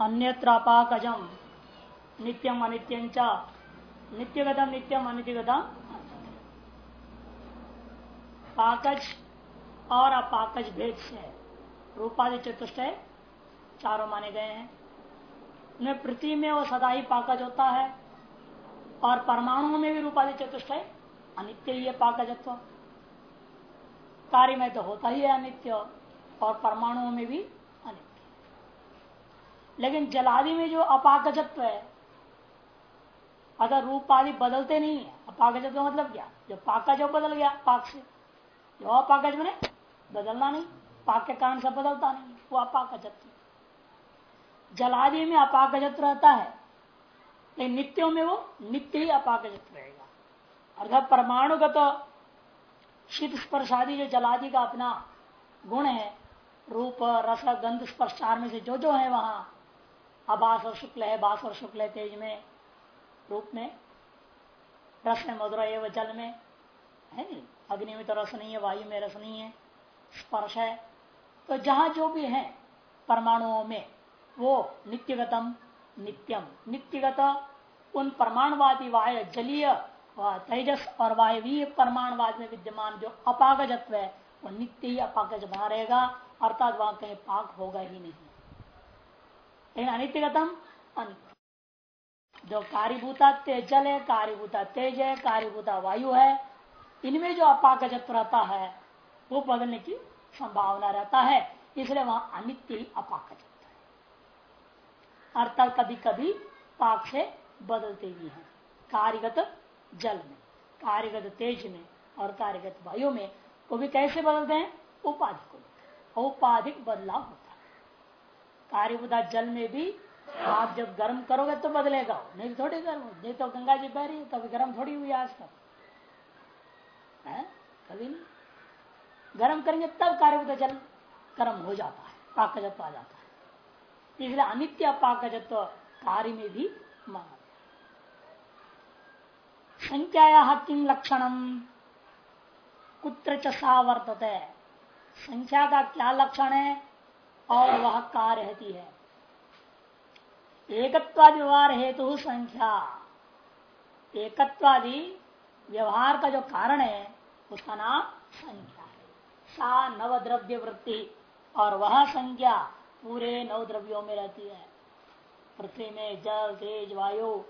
अन्यत्र अपाकजम नित्यम अनित्यम नित्यगतम नित्यम अनित्यगतम पाकज और अपाकज भेद से। रूपादि चारों माने गए हैं। उन्हें पृथ्वी में वो सदा ही पाकज होता है। और परमाणुओं में भी रूपादि चतुष्ट अनित्य ही है पाकजत्व। कार्य में तो होता ही है अनित्य। और परमाणुओं में भी लेकिन जलादि में जो अपाकजत्व है, अगर रूप आदि बदलते नहीं है अपाकजत्व का मतलब क्या? जो पाका जो बदल गया, पाक से। जो अपाकज मैंने बदलना नहीं। पाक के कारण से बदलता नहीं, वो अपाकजत्व जलादि में अपाकजत्व रहता है, लेकिन नित्यों में वो नित्य ही अपाकजत्व रहेगा। अर्थात परमाणुगत तो शीत स्पर्शादि जो जलादि का अपना गुण है, रूप, रस, गंध, स्पर्श, चार में से जो जो है वहाँ अबास और शुक्ल है बास और शुक्ल है, तेज में, रूप में, रस है मधुर है जल में, है नहीं? अग्नि में तो रस नहीं है, वायु में रस नहीं है, स्पर्श है। तो जहाँ जो भी है परमाणुओं में, वो नित्यगतम, नित्यम। नित्यगत उन परमाणुवादी वायु, जलीय तेजस और वायवीय परमाणुवाद में विद्यमान जो अपागजत्व है, वो नित्य ही अपागज बना रहेगा, अर्थात वहाँ कहीं पाक होगा ही नहीं। लेकिन अनित्यगतम अनित्य जो कार्यभूता जल है कार्यभूता तेज है कार्यभूता वायु है इनमें जो अपागजत्व रहता है वो बदलने की संभावना रहता है इसलिए वहाँ अनित्य ही अपाकजत्व है अर्थात कभी कभी पाक से बदलते भी हैं कार्यगत जल में कार्यगत तेज में और कार्यगत वायु में वो भी कैसे बदलते हैं उपाधिक औपाधिक बदलाव होता है कार्यबुदा जल में भी आप जब गर्म करोगे तो बदलेगा। नहीं तो थोड़ी गर्म, नहीं तो गंगा जी बह रही है कभी गर्म थोड़ी हुई आज तक। कभी नहीं। गर्म करेंगे तब कार्यबुदा जल गर्म हो जाता है पाकजत्व आ जाता है। इसलिए अनित्य पाकजत्व कार्य में भी माना संख्या किम लक्षण? कुत्र चा वर्तते? संख्या का क्या लक्षण है? और वह क्या रहती है। एकत्वादि व्यवहार हेतु संख्या। एकत्वादि व्यवहार का जो कारण है, उसका नाम संख्या है। सा नव द्रव्य वृत्ति और वह संख्या पूरे नव द्रव्यों में रहती है। पृथ्वी में जल, तेज, वायु,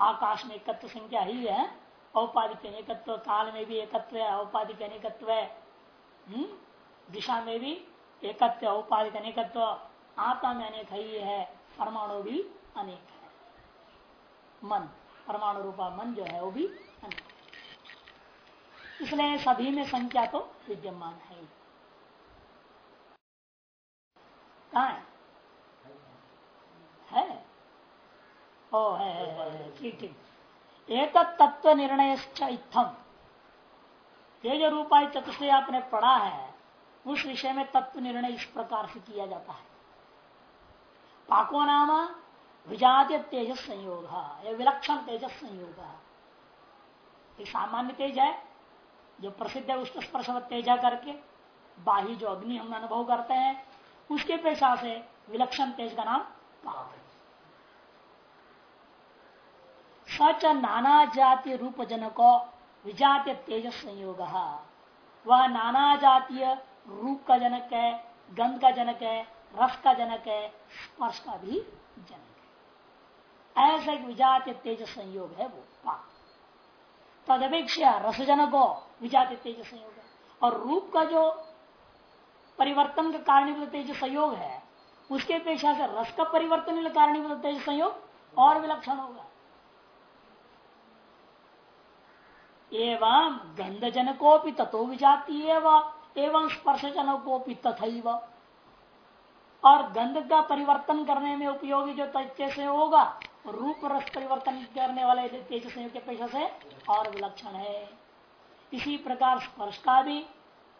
आकाश में एकत्व संख्या ही है। औपाधिक अनेकत्व, काल में भी एकत्व है, औपाधिक अनेकत्व है। हम्म? दिशा में भी एकत्व औपाधिक अनेकत्व, आत्मा में अनेक ही है, परमाणु भी अनेक है। मन, परमाणु रूपा मन जो है, वो भी अनेक इसलिए सभी में संख्या तो विद्यमान है कहा है? है? ओ, है ठीक ठीक। एक तत्व निर्णय इत्थम ये जो रूपाई चतुष्टय आपने पढ़ा है उस विषय में तत्व निर्णय इस प्रकार से किया जाता है। पाको नाम विजातीय तेजस संयोग विलक्षण तेजस संयोग। सामान्य तेज है, जो प्रसिद्ध है उष्ण स्पर्श तेजा करके बाही जो अग्नि हम अनुभव करते हैं, उसके पेशा से विलक्षण तेज का नाम पाप सच नाना जातीय रूप जनको विजातीय तेजस संयोग। वह नाना जातीय रूप का जनक है, गंध का जनक है, रस का जनक है, स्पर्श का भी जनक है। ऐसा एक विजातीय तेज संयोग है वो पाप। तदपेक्षा रस जनको विजातीय तेज संयोग है। और रूप का जो परिवर्तन का कारणीभूत तेज संयोग है, उसके अपेक्षा से रस का परिवर्तन कारणीभूत तेज संयोग और विलक्षण होगा। एवं गंध जनकोपि तथो विजाती एवं स्पर्श जनकोपि तथा और गंध का परिवर्तन करने में उपयोगी जो तथ्य से होगा रूप रस परिवर्तन करने वाले तेज संयोग के पेशा से और विलक्षण है। इसी प्रकार स्पर्श का भी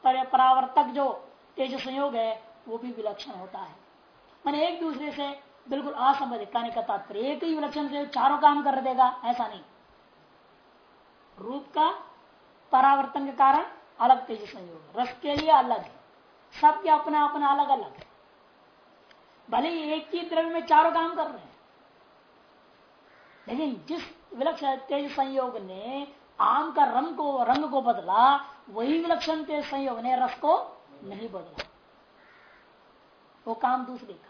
परावर्तक जो तेज संयोग है, वो भी विलक्षण होता है। मैंने एक दूसरे से बिल्कुल असंबंधित कहने का तात्पर्य, एक ही विलक्षण से चारों काम कर देगा, ऐसा नहीं। रूप का परावर्तन के कारण अलग तेज संयोग रस के लिए अलग है। सबके अपना अपना अलग अलग है। भले ही एक ही द्रव्य में चारों काम कर रहे हैं। लेकिन जिस विलक्षण तेज संयोग ने आम का रंग को रंग को बदला, वही विलक्षण तेज संयोग ने रस को नहीं बदला। वो काम दूसरे का।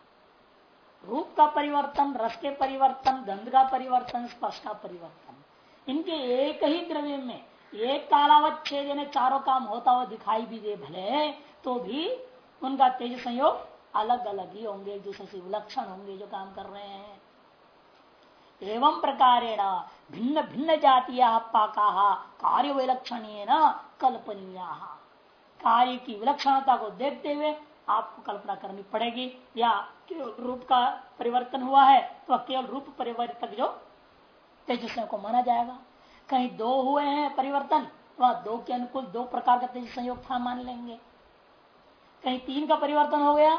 रूप का परिवर्तन, रस के परिवर्तन, गंध का परिवर्तन, स्पर्श का परिवर्तन, इनके एक ही द्रव्य में एक कालावत छेद चारों काम होता हुआ दिखाई भी दे भले तो भी उनका तेज संयोग अलग अलग ही होंगे, एक दूसरे से विलक्षण होंगे जो काम कर रहे हैं। एवं प्रकारेण भिन्न भिन्न जातीय पाका कार्य विलक्षण कल्पनीय। कार्य की विलक्षणता को देखते हुए आपको कल्पना करनी पड़ेगी, या रूप का परिवर्तन हुआ है तो केवल रूप परिवर्तक जो तेजस्व को माना जाएगा। कहीं दो हुए हैं परिवर्तन वह दो के अनुकूल दो प्रकार का तेज संयोग था मान लेंगे। कहीं तीन का परिवर्तन हो गया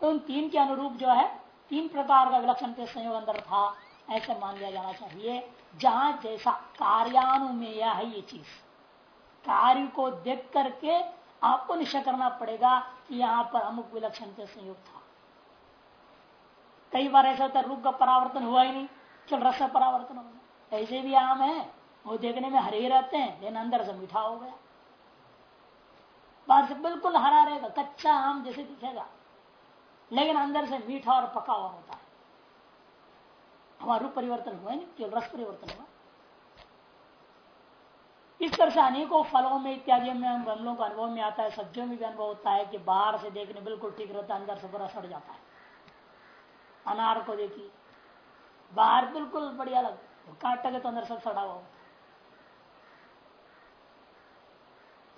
तो उन तीन के अनुरूप जो है, तीन प्रकार का विलक्षण तेज संयोग अंदर था। ऐसे मान लिया जाना चाहिए, जहाँ जैसा कार्यानुमेय है ये चीज़। कार्य को देख करके आपको निश्चय करना पड़ेगा कि यहाँ पर अमुक विलक्षण तेज संयोग था। कई बार ऐसा होता है, रूप का परावर्तन हुआ ही नहीं चल रस परावर्तन हो गया ऐसे भी आम है। वो देखने में हरे रहते हैं, लेकिन अंदर से मीठा हो गया। बाहर से बिल्कुल हरा रहेगा, कच्चा आम जैसे दिखेगा, लेकिन अंदर से मीठा और पका हुआ होता है। हमारा रूप परिवर्तन हुआ नहीं, केवल रस परिवर्तन हुआ। इस तरह से अनेकों फलों में इत्यादि में हम का अनुभव में आता है, सब्जियों में भी अनुभव होता है कि बाहर से देखने बिल्कुल ठीक रहता है, अंदर से बुरा सड़ जाता है। अनार को देखिए, बाहर बिल्कुल बढ़िया लग काटोगे तो अंदर सब सड़ा हुआ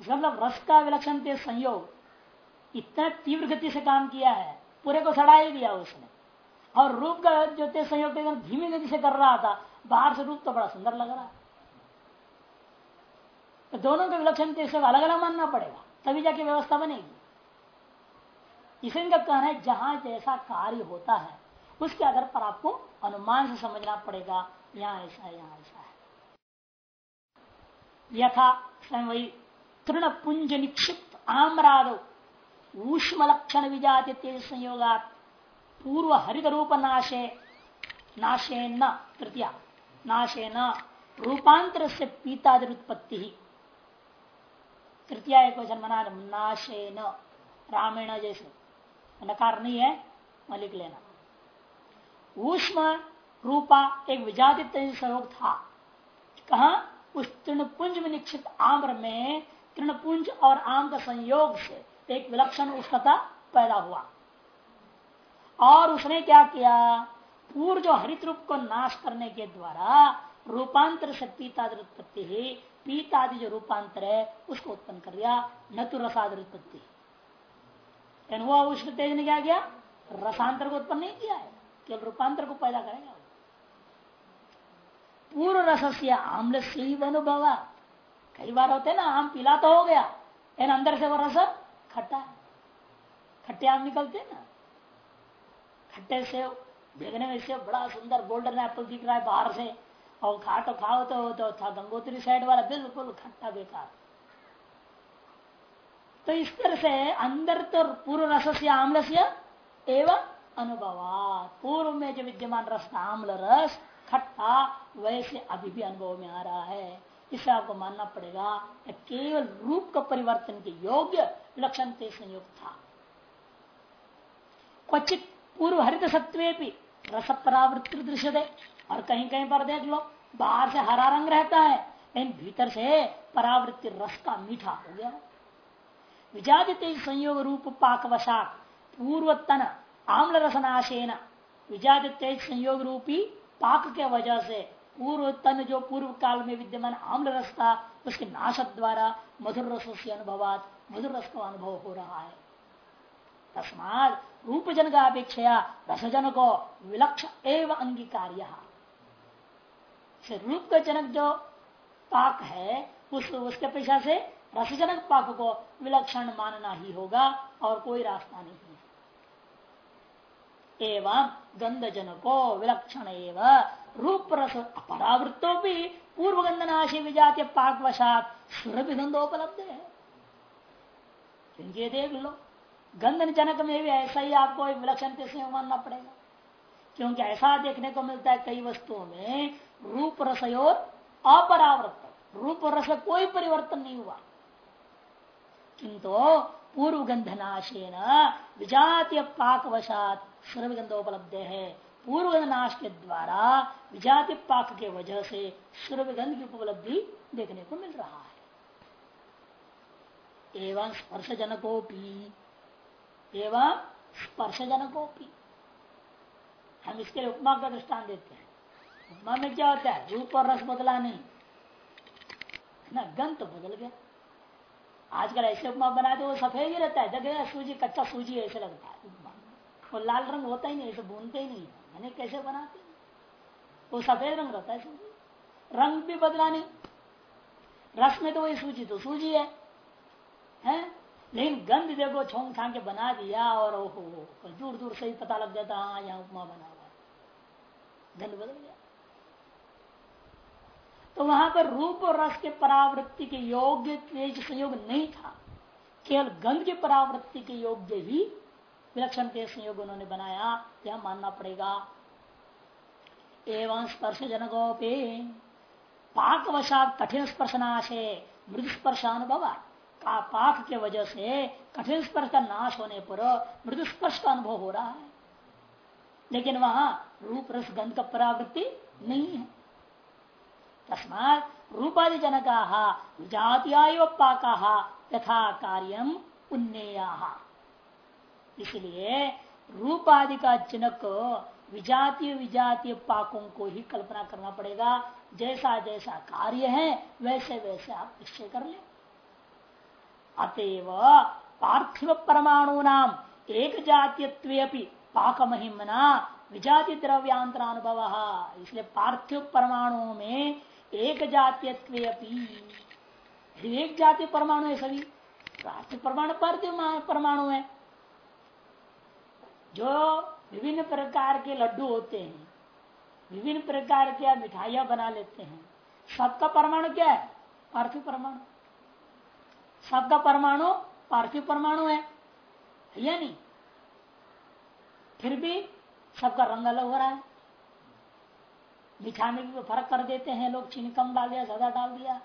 मतलब रस का विलक्षण के संयोग। इतना तीव्र गति से काम किया है, पूरे को सड़ा ही दिया उसने। और रूप का जो तेज संयोग एकदम धीमी गति से कर रहा था। बाहर से रूप तो बड़ा सुंदर लग रहा है। तो दोनों के विलक्षण तेज अलग अलग मानना पड़ेगा, तभी जाके व्यवस्था बनेगी। इसे इनका कहना है, जहाँ जैसा कार्य होता है, उसके आधार पर आपको अनुमान से समझना पड़ेगा, यहाँ ऐसा है, यहाँ ऐसा है। यथा, स्वयं वही तृण पुंज निक्षिप्त आम्राद ऊष्म लक्षण विजात तेज संयोगा पूर्व हरित रूप नाशे नाशे न तृतीया नाशे न रूपांतर से पीतादि उत्पत्ति ही तृतीया एक वचन मना नाशे न रामेण जैसे नकार नहीं है मैं लिख लेना. ऊष्म रूपा एक विजातित सहयोग था कहा? उस तृणपुंज में निक्षित आम्र में तृणपुंज और आम का संयोग से एक विलक्षण उष्णता पैदा हुआ। और उसने क्या किया? पूर्व जो हरित रूप को नाश करने के द्वारा रूपांतर से पीतादि उत्पत्ति ही पीतादि जो रूपांतर है, उसको उत्पन्न कर दिया। न तो रसादि उत्पत्ति हुआ उष्ण तेज ने क्या किया? रसांतर को उत्पन्न नहीं किया है। केवल रूपांतर को पैदा करेगा पूर्व रस से आम्ल से ही अनुभव। कई बार होते ना आम पीला तो हो गया लेकिन अंदर से वो रस खट्टा है। खट्टे आम निकलते ना। खट्टे से देखने में से बड़ा सुंदर गोल्डन एप्पल दिख रहा है बाहर से और खा तो खाओ तो, तो था गंगोत्री साइड वाला बिल्कुल खट्टा बेकार। तो इस तरह से अंदर तो पूर्व रस से आम्ल से एवं अनुभव पूर्व में जो विद्यमान रस था आम्ल रस खट्टा वैसे अभी भी अनुभव में आ रहा है। इसे आपको मानना पड़ेगा केवल रूप का परिवर्तन के योग्य लक्षण से संयुक्त था। क्वचित पूर्व हरित सत्व रस परावृत्ति दृश्य दे और कहीं कहीं पर देख लो, बाहर से हरा रंग रहता है, लेकिन भीतर से परावृत्ति रस का मीठा हो गया। विजादित संयोग रूप पाक पाकवशात पूर्वतन आम्ल रसनाशेन। विजादित संयोग रूपी पाक के वजह से पूर्व तन जो पूर्व काल में विद्यमान आम्ल रस था, उसके नाश द्वारा मधुर रस से अनुभवात मधुर रस का अनुभव हो रहा है। तस्मात रूप जन का अपेक्षा रसजन को विलक्ष एवं अंगीकार्य। रूप का जनक जो पाक है, उस, उसके अपेक्षा से रसजनक पाक को विलक्षण मानना ही होगा और कोई रास्ता नहीं है। एवं गंध जनको विलक्षण एवं रूप रस परावृत्तो भी पूर्व गंधनाशी विजातीय पाक वशात सुरभि गंधोपलब्ध है। क्योंकि देख लो। गंधन जनक में भी ऐसा ही आपको विलक्षण संयोग मानना पड़ेगा। क्योंकि ऐसा देखने को मिलता है कई वस्तुओं में रूप रसयोर अपरावृत रूप रस कोई परिवर्तन नहीं हुआ। किंतु पूर्व गंधनाशेन विजातीय पाकवशात सर्वगंधोपलब्ध है। पूर्व नाश के द्वारा विजाति पाक के वजह से सर्वगंध की उपलब्धि देखने को मिल रहा है। एवं स्पर्श जनकोपी एवं स्पर्श जनकोपी हम इसके लिए उपमा का दृष्टान देते हैं। उपमा में क्या होता है? रूप और रस बदला नहीं। ना, गंध तो बदल गया। आजकल ऐसे उपमा बनाते वो सफ़ेद ही रहता है। जगह सूजी, कच्चा सूजी, ऐसे लगता है उपमा वो लाल रंग होता ही नहीं, ऐसे भूनते ही नहीं मैंने कैसे बनाते वो सफ़ेद रंग रहता है सूजी। रंग भी बदला नहीं। रस में तो वही सूजी तो सूजी है। हैं? लेकिन गंध देखो, छोंग छांग के बना दिया और ओहो दूर दूर से ही पता लग जाता हाँ यहाँ उपमा बना हुआ गंध बदल गया। तो वहाँ पर रूप और रस के परावृत्ति के योग्य तेज संयोग नहीं था। केवल गंध के परावृत्ति के योग्य ही विलक्षण के संयोग उन्होंने बनाया। यह मानना पड़ेगा। एवं स्पर्श जनकोपे पाकवशात कठिन स्पर्शनाशे मृद स्पर्शानुभव का पाक के वजह से कठिन स्पर्श का नाश होने पर मृद स्पर्श का अनुभव हो रहा है। लेकिन वहाँ रूप रस गंध का परावृत्ति नहीं है। तस्मात रूपादि जनका जातिया पाका यथा कार्यम पुण्य इसलिए रूप आदि का जनक विजातीय विजातीय पाकों को ही कल्पना करना पड़ेगा। जैसा जैसा कार्य है, वैसे वैसे आप निश्चय कर ले। अतएव पार्थिव परमाणु नाम एक जातीय पाक महिमना विजाति द्रव्यांतर अनुभव इसलिए पार्थिव परमाणुओं में एक जातीय एक जातीय परमाणु है सभी पार्थिव परमाणु पार्थिव परमाणु है। जो विभिन्न प्रकार के लड्डू होते हैं, विभिन्न प्रकार के मिठाइयाँ बना लेते हैं, सबका परमाणु क्या है? पार्थिव परमाणु। सबका परमाणु पार्थिव परमाणु है या नहीं? फिर भी सबका रंग अलग हो रहा है। मिठाई में भी फ़र्क कर देते हैं लोग, चीनी कम डाल दिया, ज़्यादा डाल दिया।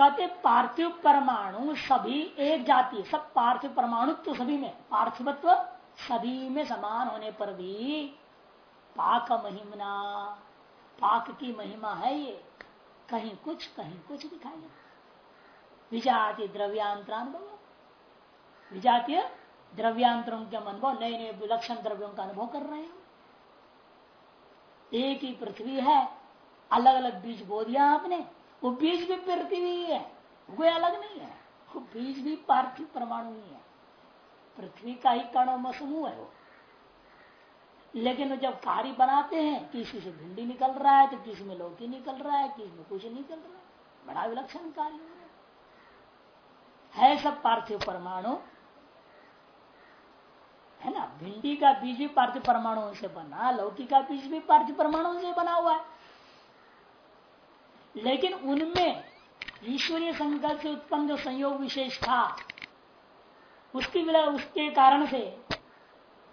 कहते पार्थिव परमाणु सभी एक जाति सब पार्थिव परमाणु तो सभी में, पार्थिवत्व सभी में समान होने पर भी पाक महिमना, पाक की महिमा है ये। कहीं कुछ कहीं कुछ दिखाई देता विजातीय द्रव्यांतरानुभव विजातीय द्रव्यांतरों के अनुभव नए नए विलक्षण द्रव्यों का अनुभव कर रहे हैं। एक ही पृथ्वी है अलग अलग बीज बो दिया आपने वो बीज भी पृथ्वी है कोई अलग नहीं है। वो बीज भी पार्थिव परमाणु ही है। पृथ्वी का ही कण समूह है वो। लेकिन जब कार्य बनाते हैं, किसी से भिंडी निकल रहा है तो किसी में लौकी निकल रहा है, किसी में कुछ निकल रहा है। बड़ा विलक्षण कार्य है। सब पार्थिव परमाणु। है ना? भिंडी का बीज भी पार्थिव परमाणु से बना, लौकी का बीज भी पार्थिव परमाणु से बना हुआ है। लेकिन उनमें ईश्वरीय संकल्प से उत्पन्न जो संयोग विशेष था, उसकी उसके कारण से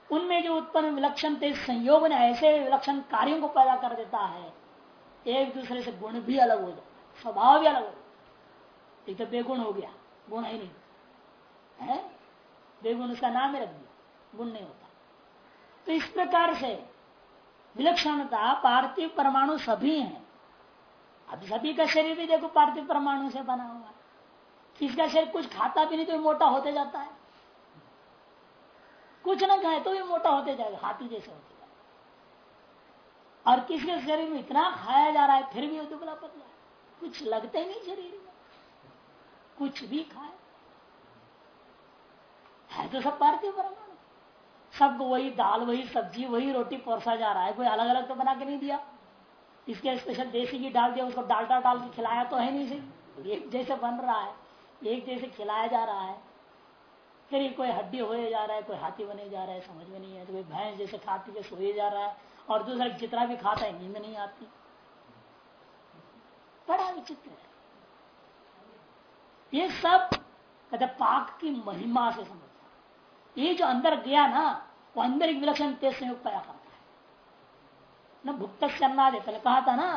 उनमें जो उत्पन्न विलक्षण थे, संयोग ने ऐसे विलक्षण कार्यों को पैदा कर देता है, एक दूसरे से गुण भी अलग हो जाए स्वभाव भी अलग हो जाए एक तो बेगुण हो गया, गुण ही नहीं, है? बेगुण उसका नाम ही रख दिया, गुण नहीं होता। तो इस प्रकार से विलक्षणता, पार्थिव परमाणु सभी हैं। अब सभी का शरीर भी देखो पार्थिव परमाणु से बना हुआ किसका शरीर कुछ खाता भी नहीं तो मोटा होते जाता है। कुछ ना खाए तो भी मोटा होते जाएगा, हाथी जैसे होते जाएगा। और किसके शरीर में इतना खाया जा रहा है, फिर भी दुबला पतला कुछ लगता ही नहीं शरीर में। कुछ भी खाए। है तो सब पार्थिव परमाणु। सबको वही दाल, वही सब्ज़ी, वही रोटी परोसा जा रहा है। कोई अलग अलग तो बना के नहीं दिया। इसके स्पेशल देसी घी डाल दिया, उसको डालटा डाल के खिलाया तो है नहीं सही एक जैसे बन रहा है, एक जैसे खिलाया जा रहा है। फिर कोई हड्डी हो जा रहा है, कोई हाथी बने जा रहा है, समझ में नहीं है तो कोई भैंस जैसे खाती के सोए जा रहा है, और दूसरा जितना भी खाता है, नींद नहीं आती। बड़ा विचित्र है। ये सब कहते पाक की महिमा से समझता ये जो अंदर गया ना, वो अंदर एक विलक्षण तेज संयोग पाया न भुक्त अन्नादे पहले कहा था ना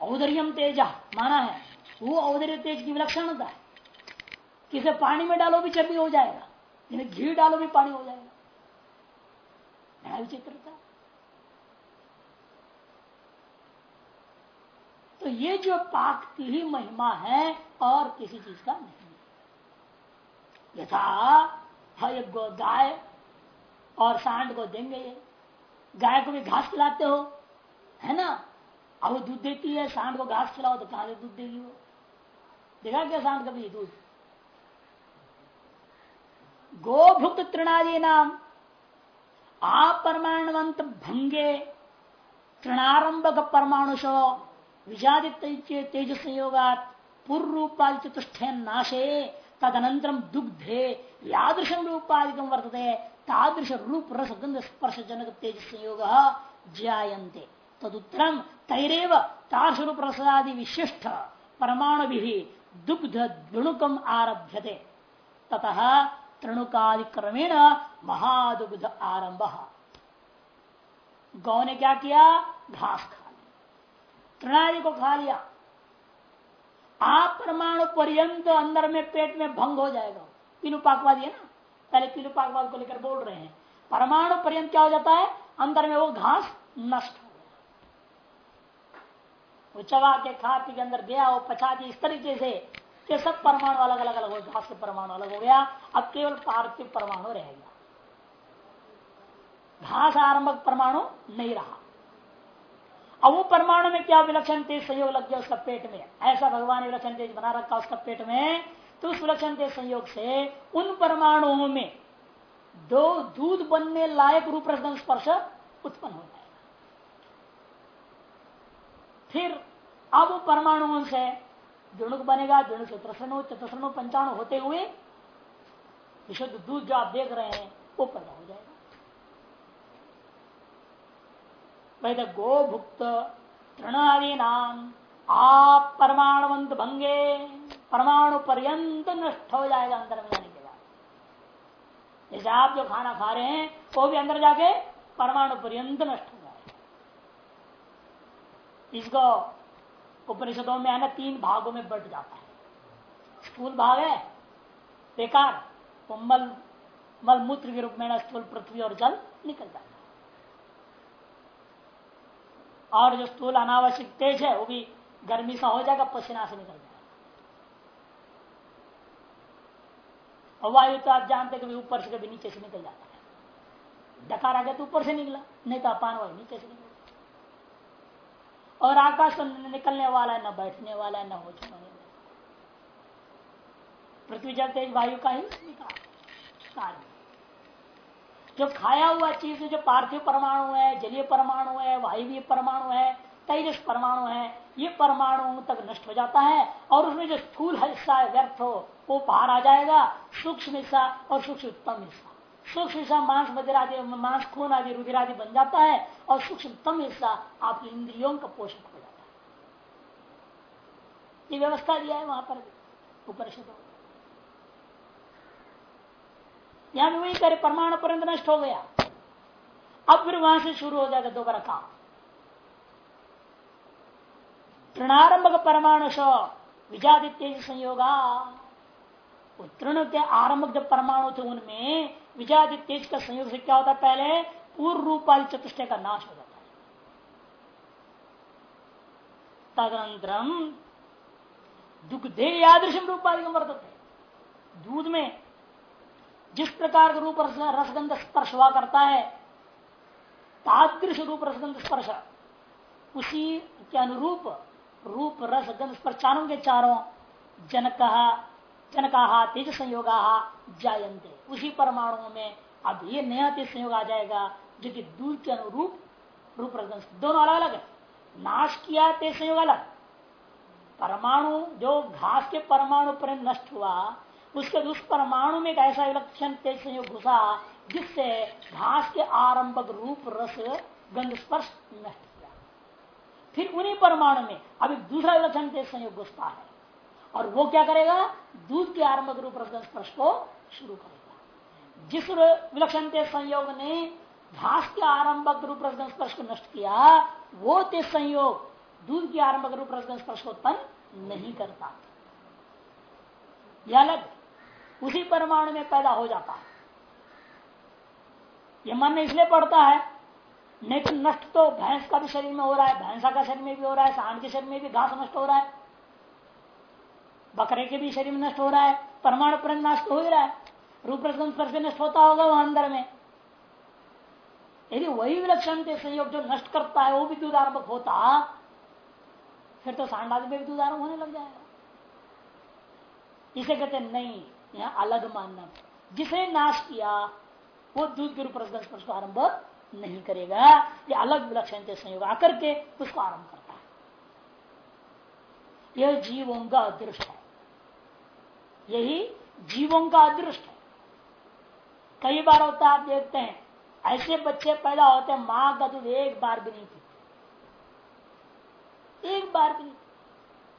औदर्यम तेज, माना है, वो औदर्य तेज की विलक्षणता है। किसे पानी में डालो भी चर्बी हो जाएगा घी डालो भी पानी हो जाएगा। बड़ा विचित्रता तो ये जो पाक की ही महिमा है, और किसी चीज़ का नहीं। यथा एक गाय, और सांड को देंगे ये। गाय को भी घास खिलाते हो है ना? अब दूध देती है, सांड को घास खिलाओ तो कहाँ दूध देगी वो। देखा क्या सांड कभी दूध? गोभुक्त तृणादि नाम। अपरमाणवंत भंगे, तृणारंभक परमाणुष विजादित तेज संयोगा पूर्व रूपाल चतुष्ठे नाशे तदनंतरम दुग्धे यादृशम रूपाधिकम वर्तते, तादृश रूप रस गंध स्पर्श जनक तेज संयोग ज्यायन्ते। तदुत्तरम तैरव तादृश रूप विशिष्ट परमाणु भी दुग्ध द्विणुकम आरभ्यते। ततः तृणुकादि क्रमेण महादुग्ध आरंभ गौ ने क्या किया? घास खा लिया। तृणादि को खा लिया। आप परमाणु पर्यंत अंदर में पेट में भंग हो जाएगा। पीलू पाकवादी है ना? पहले पीलू पाकवाद को लेकर बोल रहे हैं। परमाणु पर्यंत क्या हो जाता है? अंदर में वो घास नष्ट वो चबा के खा पी के अंदर गया, वो पचा दी इस तरीके से कि सब परमाणु अलग अलग अलग हो घास परमाणु अलग हो गया, अब केवल पार्थिव परमाणु रहेगा घास आरंभक परमाणु नहीं रहा। अब वो परमाणु में क्या विलक्षण तेज संयोग लग गया उसका पेट में? ऐसा भगवान विलक्षण तेज बना रखा उसका पेट में तो उस विलक्षण तेज संयोग से उन परमाणुओं में दो दूध बनने लायक रूप स्पर्श उत्पन्न हो जाएगा फिर अब परमाणुओं से दुणुक बनेगा दुणुक से त्रसनो चतुसनो पंचाणु होते हुए विशुद्ध दूध जो आप देख रहे हैं, वो पैदा हो जाएगा। वैद गो भुक्त तृणादि नाम आप परमाणुवंत भंगे, परमाणु पर्यंत नष्ट हो जाएगा अंदर में जाने के बाद। जैसे आप जो खाना खा रहे हैं, वो भी अंदर जाके परमाणु पर्यंत नष्ट हो इसको उपनिषदों में है ना तीन भागों में बढ़ जाता है। स्थूल भाग है, बेकार, वो मल मल मूत्र के रूप में स्थूल पृथ्वी और जल निकल जाता है। और जो स्थूल अनावश्यक तेज है, वो भी गर्मी सा हो जाएगा, पसीना से निकल जाएगा। और वायु तो आप जानते कभी ऊपर से कभी नीचे से निकल जाता है। डकार आ गया तो ऊपर से निकला, नहीं तो अपान वायु नीचे से निकल और आकाश तो निकलने वाला है, न बैठने वाला है, न हो चुका पृथ्वी जल तेज वायु का ही कार्य जो खाया हुआ चीज़, जो पार्थिव परमाणु है, जलीय परमाणु है, वायवीय परमाणु है तेजस परमाणु है, ये परमाणु तक नष्ट हो जाता है और उसमें जो स्थूल हिस्सा है, व्यर्थ हो, वो बाहर आ जाएगा, सूक्ष्म हिस्सा और सूक्ष्म उत्तम हिस्सा। सूक्ष्म मांस बजरादि मांस खून आदि रुधिर आदि बन जाता है और सूक्ष्मतम हिस्सा आपकी इंद्रियों का पोषक हो जाता है। ये व्यवस्था दिया है वहाँ पर उपनिषदों यहाँ भी वही करे परमाणु पर्यंत नष्ट हो गया। अब फिर वहाँ से शुरू हो जाएगा दोबारा काम। तृणारंभ परमाणु विजादित्य संयोगा। तृण के आरंभ जो परमाणु थे उनमें विजादित्य का संयोग से क्या होता है? पहले पूर्व रूप वाली चतुष्टय का नाश हो जाता है। तदनंतरम दुग्धे यादृशम रूपाधिक वर्तते दूध में जिस प्रकार का रूप रसगंध स्पर्श हुआ करता है, तादृश रूप रसगंध स्पर्श, उसी के अनुरूप रूप रसगंध स्पर्श चारों के चारों जनक जनका तेज संयोगा जायंते उसी परमाणुओं में अब ये नया तेज संयोग आ जाएगा, जो कि दूध के अनुरूप रूप दोनों अलग अलग है। नाश किया तेज संयोग अलग। परमाणु, जो घास के परमाणु पर नष्ट हुआ, उसके उस परमाणु में एक ऐसा विलक्षण तेज संयोग घुसा, जिससे घास के आरंभक रूप रस गंध स्पर्श नष्ट किया। फिर उन्हीं परमाणु में अभी दूसरा विलक्षण तेज संयोग घुसता है। और वो क्या करेगा? दूध के आरंभ रूप रस गंध स्पर्श को शुरू करेगा। जिस विलक्षण संयोग ने घास के आरंभक रूप स्पर्श को नष्ट किया, वो ते संयोग दूध के आरंभक रूप स्पर्श को उत्पन्न नहीं करता। यह अलग, उसी परमाणु में पैदा हो जाता है। यह मन इसलिए पड़ता है, नहीं तो नष्ट तो भैंस का भी शरीर में हो रहा है, भैंसा का शरीर में भी हो रहा है, सांड के शरीर में भी घास नष्ट हो रहा है, बकरे के भी शरीर में नष्ट हो रहा है, परमाणु पर नष्ट हो ही रहा है। रूप स्पर्श नष्ट होता होगा वहाँ अंदर में। यदि वही विलक्षण संयोग जो नष्ट करता है, वो भी दूधारंभक होता, फिर तो सांडादि में भी दूधारंभ होने लग जाएगा। इसे कहते नहीं, यह अलग मानना। जिसे नाश किया, वो दूध के रूप स्पर्श को आरंभ नहीं करेगा। ये अलग विलक्षण संयोग आकर के उसको आरंभ करता है। यह जीवों का अदृष्ट है। यही जीवों का अदृष्ट कई बार होता है, आप देखते हैं, ऐसे बच्चे पैदा होते हैं, माँ का दूध एक बार भी नहीं पीते। एक बार भी नहीं।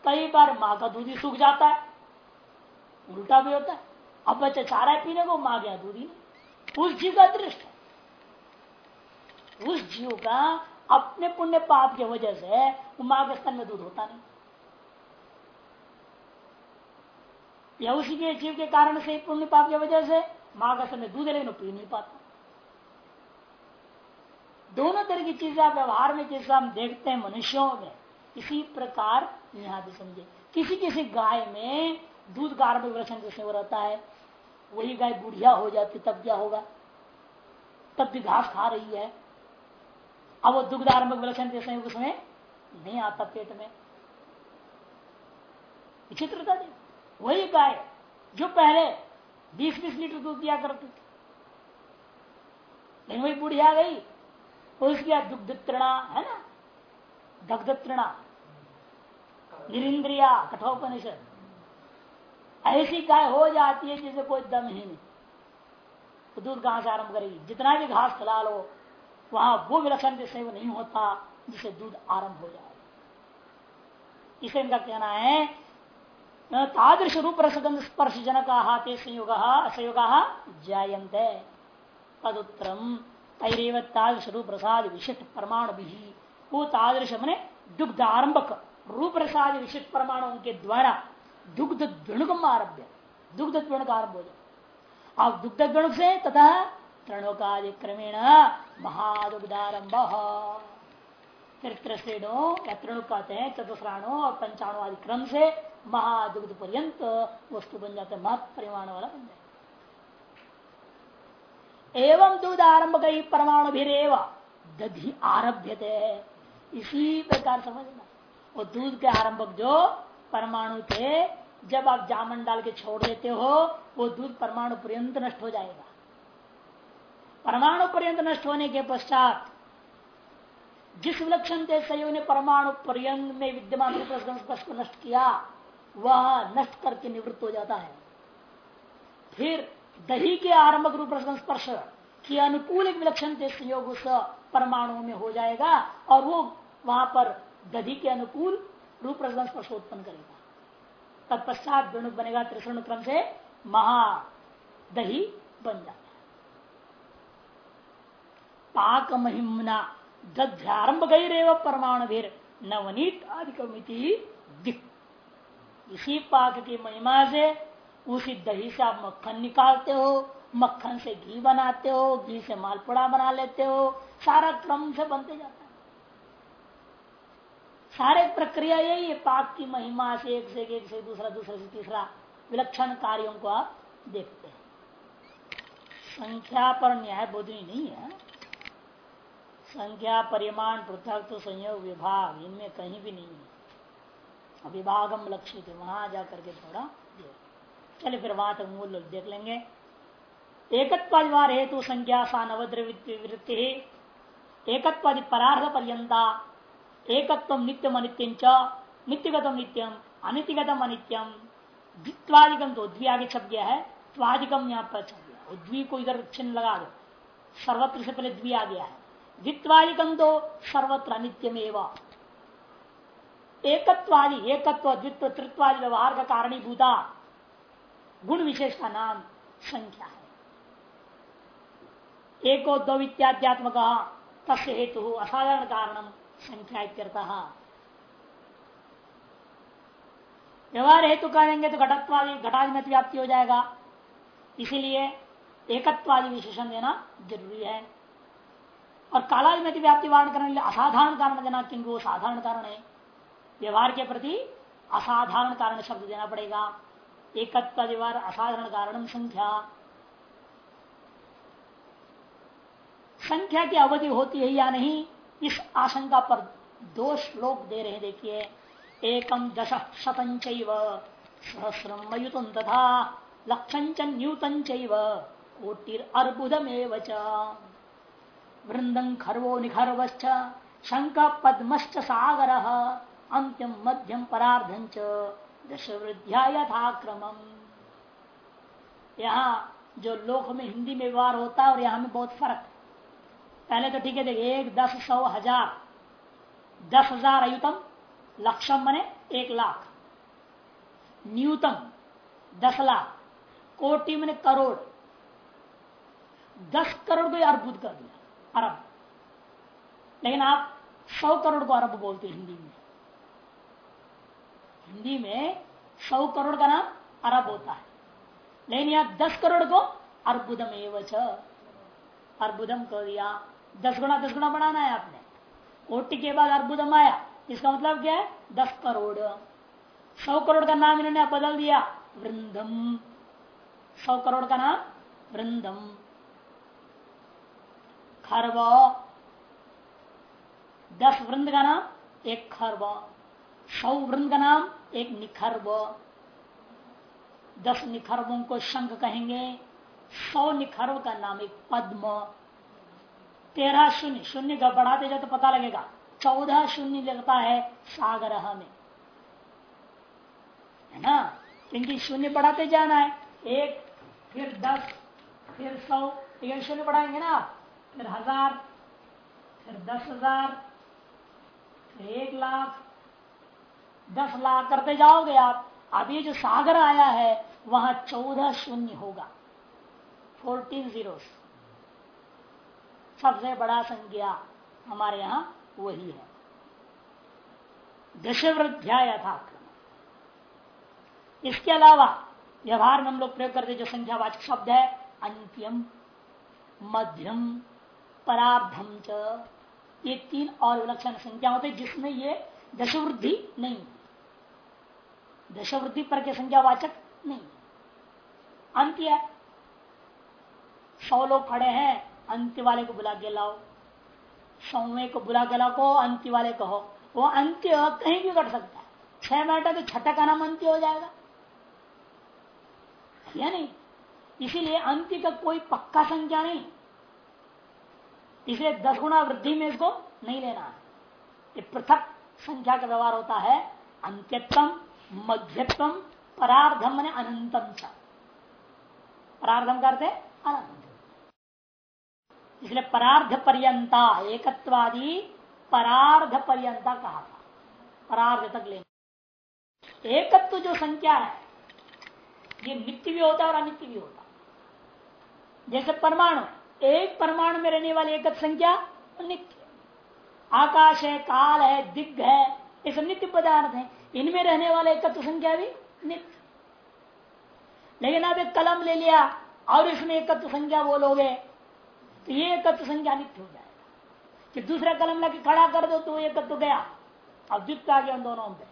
कई बार माँ का दूध ही सूख जाता है, उल्टा भी होता है। अब बच्चे चारा पीने को माँ गया दूध ही उस जीव का दृष्ट है। उस जीव का अपने पुण्य पाप की वजह से माँ के स्तन में दूध होता नहीं। या उसी के जीव के कारण से पुण्य पाप की वजह से माँ का में दूध लेकिन पी नहीं पाता दोनों तरह की चीज़ें व्यवहार में, जैसे हम देखते हैं मनुष्यों में, इसी प्रकार यहाँ भी समझे किसी किसी गाय में दूध का आरंभ जैसे हो रहता है, वही गाय बुढ़िया हो जाती तब क्या होगा? तब भी घास खा रही है। अब वो दुग्ध आरंभ विलक्षण जैसे उसमें नहीं आता पेट में। विचित्रता वही गाय जो पहले 20-20 लीटर दूध दिया करती। थी लेकिन वही बूढ़ी आ गई। उसकी दुग्ध तृणा है ना? दग्ध तृणा निरिंद्रिया, कठोपनिषद। ऐसी गाय हो जाती है जिसे कोई दम ही नहीं। तो दूध कहाँ से आरंभ करेगी? जितना भी घास खिला लो, वहाँ वो विलक्षण से नहीं होता जिसे दूध आरंभ हो जाए। इसे इनका कहना है तादृश रूप रसगंध स्पर्श जनक हाथे संयोग, असयोग जायते तदुत्तरम तैरव तादृश रूप प्रसाद विशिष्ट परमाणु भी वो तादृश मैंने दुग्ध आरंभक रूप प्रसाद विशिष्ट परमाणु के द्वारा दुग्ध द्वणुकम आरभ्य दुग्ध द्वणुक आरंभ हो जाए अब दुग्ध द्वणुक से तथा तृणोकादिक्रमेण महादुग्धारंभ फिर त्रिश्रेणो या तृणुक कहते हैं चतुश्राणो और पंचाणु आदि क्रम से महादुग्ध पर्यंत वस्तु बन जाता है महत परिमाण वाला बन जाए एवं दूध आरंभ कई परमाणु भी रेव, दधि आरभ्य इसी प्रकार समझना वो दूध के आरंभक जो परमाणु थे, जब आप जामन डाल के छोड़ देते हो, वो दूध परमाणु पर्यंत नष्ट हो जाएगा। परमाणु पर्यंत नष्ट होने के पश्चात, जिस विलक्षण के सहयोग ने परमाणु पर्यंत में विद्यमान को नष्ट किया वह, नष्ट करके निवृत्त हो जाता है। फिर दही के आरंभक रूप स्पर्श की अनुकूल एक विलक्षण के संयोग उस परमाणु में हो जाएगा और वो वहाँ पर दधी के अनुकूल रूप स्पर्श उत्पन्न करेगा। तत्पश्चात बनेगा त्रिशण क्रम से महा दही बन जाता है। पाक महिमना दध्यारंभ गई रेव परमाणु भीर नवनीत आदिकमिति दिख इसी पाक की महिमा से उसी दही से आप मक्खन निकालते हो, मक्खन से घी बनाते हो, घी से मालपुड़ा बना लेते हो, सारा क्रम से बनते जाता है। सारे प्रक्रिया यही है पाक की महिमा से एक से एक से दूसरा दूसरा से तीसरा विलक्षण कार्यों को आप देखते हैं। संख्या पर न्याय बोधनी नहीं है। संख्या, परिमाण, पृथक तो संयोग, विभाग, इनमें कहीं भी नहीं है। विभागम लक्ष्य थे वहाँ जाकर के थोड़ा चले फिर वहाँ तक मूल देख लेंगे। एकत्वादिवार हेतु संख्या सा नवद्रवृत्ति एकत्वादि परार्थ पर्यंता। एकत्व नित्यम अनित्य नित्यगतम नित्यम, अनित्यगतम अनित्यम। द्वित्वादिकम तो द्वि आगे छप गया है त्वादिकम यहाँ पर छप गया द्वि को इधर चिन्ह लगा दो। सर्वत्र से पहले द्वि आ गया है। द्वित्वादिकम तो सर्वत्र अनित्यम एकत्वादि, एकत्व, द्वित्व तृत्वादि व्यवहार का कारणीभूता। गुण विशेष का नाम संख्या है। एको दो इत्याद्यात्मक तस्य हेतु असाधारण कारणम संख्या व्यवहार हेतु करेंगे तो घटत्वादि घटादि में व्याप्ति हो जाएगा। इसीलिए एकत्वादि विशेषण देना ज़रूरी है। और कालादि में व्याप्ति वारण करने के लिए असाधारण कारण देना क्योंकि वो साधारण कारण है। व्यवहार के प्रति असाधारण कारण शब्द देना पड़ेगा। एकत्व व्यवहार असाधारण कारण संख्या। संख्या की अवधि होती है या नहीं, इस आशंका पर दो श्लोक दे रहे देखिए। एकम दश शतं सहस्रम मयुतम तथा लक्षं च न्यूतं कोटिर अर्बुदमेव वृंदं खर्वो निखर्वश्च शंक पद्मश्च सागर। अंत्यम मध्यम परार्धं दश वृद्ध्या यथाक्रम यहाँ जो लोक में हिंदी में व्यवहार होता है और यहाँ में बहुत फ़र्क पहले तो ठीक है देखिए एक दस सौ हज़ार, दस हज़ार अयुतम लक्षम बने एक लाख। न्यूतम दस लाख, कोटि मैंने करोड़। दस करोड़ को अर्बुद कर दिया, अरब। लेकिन आप सौ करोड़ को अरब बोलते हिंदी में। हिंदी में सौ करोड़ का नाम अरब होता है। लेकिन यहाँ दस करोड़ को अर्बुदम एवं अर्बुदम कर दिया दस गुना दस गुना बढ़ाना है आपने। कोटि के बाद अर्बुदम आया। इसका मतलब क्या है? दस करोड़। सौ करोड़ का नाम इन्होंने बदल दिया। वृंदम। सौ करोड़ का नाम वृंदम। खरब। दस वृंद का नाम एक खरब। सौ वृंद का नाम एक निखरब, दस निखरबों को शंख कहेंगे, सौ निखरब का नाम एक पद्म, तेरह शून्य शून्य का बढ़ाते जाए तो पता लगेगा, चौदह शून्य लगता है सागर में। है ना? क्योंकि शून्य बढ़ाते जाना है, एक, फिर दस, फिर सौ, एक शून्य बढ़ाएँगे ना फिर हज़ार, फिर दस हज़ार, फिर एक लाख दस लाख करते जाओगे आप। अब ये जो सागर आया है, वहाँ चौदह शून्य होगा। फोर्टीन ज़ीरो सबसे बड़ा संख्या हमारे यहाँ वही है। दशवृद्ध्या यथाक्रम इसके अलावा व्यवहार में हम लोग प्रयोग करते जो संख्यावाचक शब्द है, अंत्यम, मध्यम परार्धम च। ये तीन और विलक्षण संख्या होते जिसमें ये दशवृद्धि नहीं दशवृद्धि पर के संख्यावाचक नहीं। अंत्य सौ लोग खड़े हैं अंत्य वाले को बुला के लाओ। सौवे को बुला के लाओ को अंत्य वाले कहो। वो अंत्य कहीं भी घट सकता है। छह बैठा तो छठा का नाम अंत्य हो जाएगा। या नहीं? इसीलिए अंत्य का कोई पक्का संख्या नहीं। इसलिए दस गुणा वृद्धि में इसको नहीं लेना है। पृथक संख्या का व्यवहार होता है अंत्यत्म मध्यत्म परार्धम मैंने अनंतम च। परार्धम करते अनंत इसलिए परार्ध पर्यंता एकत्वादी परार्ध पर्यंता कहा था। परार्ध तक लेना एकत्व जो संख्या है, ये नित्य भी होता है और अनित्य भी होता जैसे परमाणु, एक परमाणु में रहने वाली एक संख्या नित्य आकाश है, काल है, दिग्ग है, ये सब नित्य पदार्थ है। इनमें रहने वाले एकत्व संख्या भी नित्य। लेकिन आप एक कलम ले लिया और इसमें एकत्व संख्या बोलोगे तो ये एकत्व संख्या नित्य हो जाएगा। कि दूसरा कलम लगे खड़ा कर दो तो एकत्व गया अब द्वित्व आ गया दोनों में।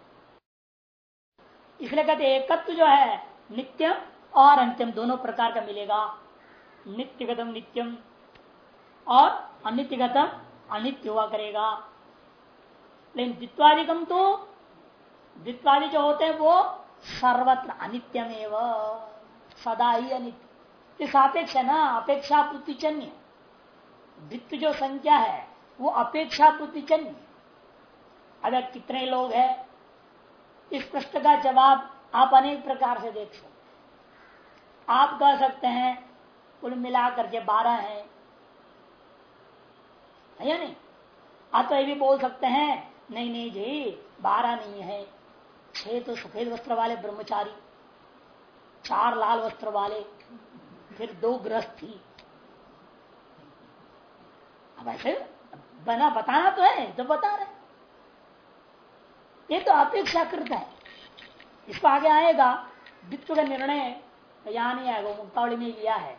इसलिए कहते एकत्व जो है नित्य और अंत्यम, दोनों प्रकार का मिलेगा। नित्यगतम नित्यम और अनित्यगतम अनित्य हुआ करेगा। लेकिन द्वित्वादिकम तो द्वित्वादि जो होते हैं वो सर्वत्र अनित्यम एवं सदा ही अनित्य। सापेक्ष है ना अपेक्षा पुतिचन्य द्वित्व जो संख्या है, वो अपेक्षा पुतिचन्य अगर कितने लोग हैं, इस प्रश्न का जवाब आप अनेक प्रकार से देख सकते आप कह सकते हैं, कुल मिलाकर के बारह है या नहीं? आप तो ये भी बोल सकते हैं, नहीं नहीं जी, बारह नहीं है। छह तो सफ़ेद वस्त्र वाले ब्रह्मचारी, चार लाल वस्त्र वाले, फिर दो गृहस्थी। अब ऐसे बना, बताना तो है तो बता रहे ये तो अपेक्षाकृत है। इसको आगे आएगा, द्वित्व का निर्णय यहाँ नहीं आएगा मुक्तावली में लिया है।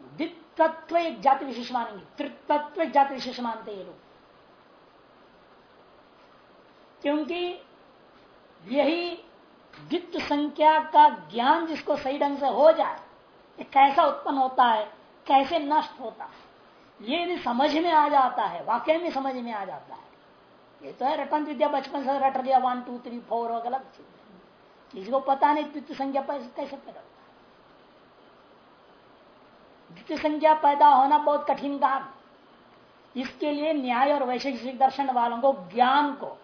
द्वित्व एक जाति विशेष मानेंगे। तृत्व एक जाति विशेष मानते ये लोग। क्योंकि यही द्वित्व संख्या का ज्ञान जिसको सही ढंग से हो जाए कैसा उत्पन्न होता है, कैसे नष्ट होता है, ये यदि समझ में आ जाता है, वाकई में समझ में आ जाता है। ये तो है, रटन विद्या बचपन से रट लिया वन टू थ्री फोर अलग चीज़। किसी को पता नहीं द्वितीय संख्या कैसे पैदा होता है। द्वितीय संख्या पैदा होना बहुत कठिन काम इसके लिए न्याय और वैशेषिक दर्शन वालों को, ज्ञान को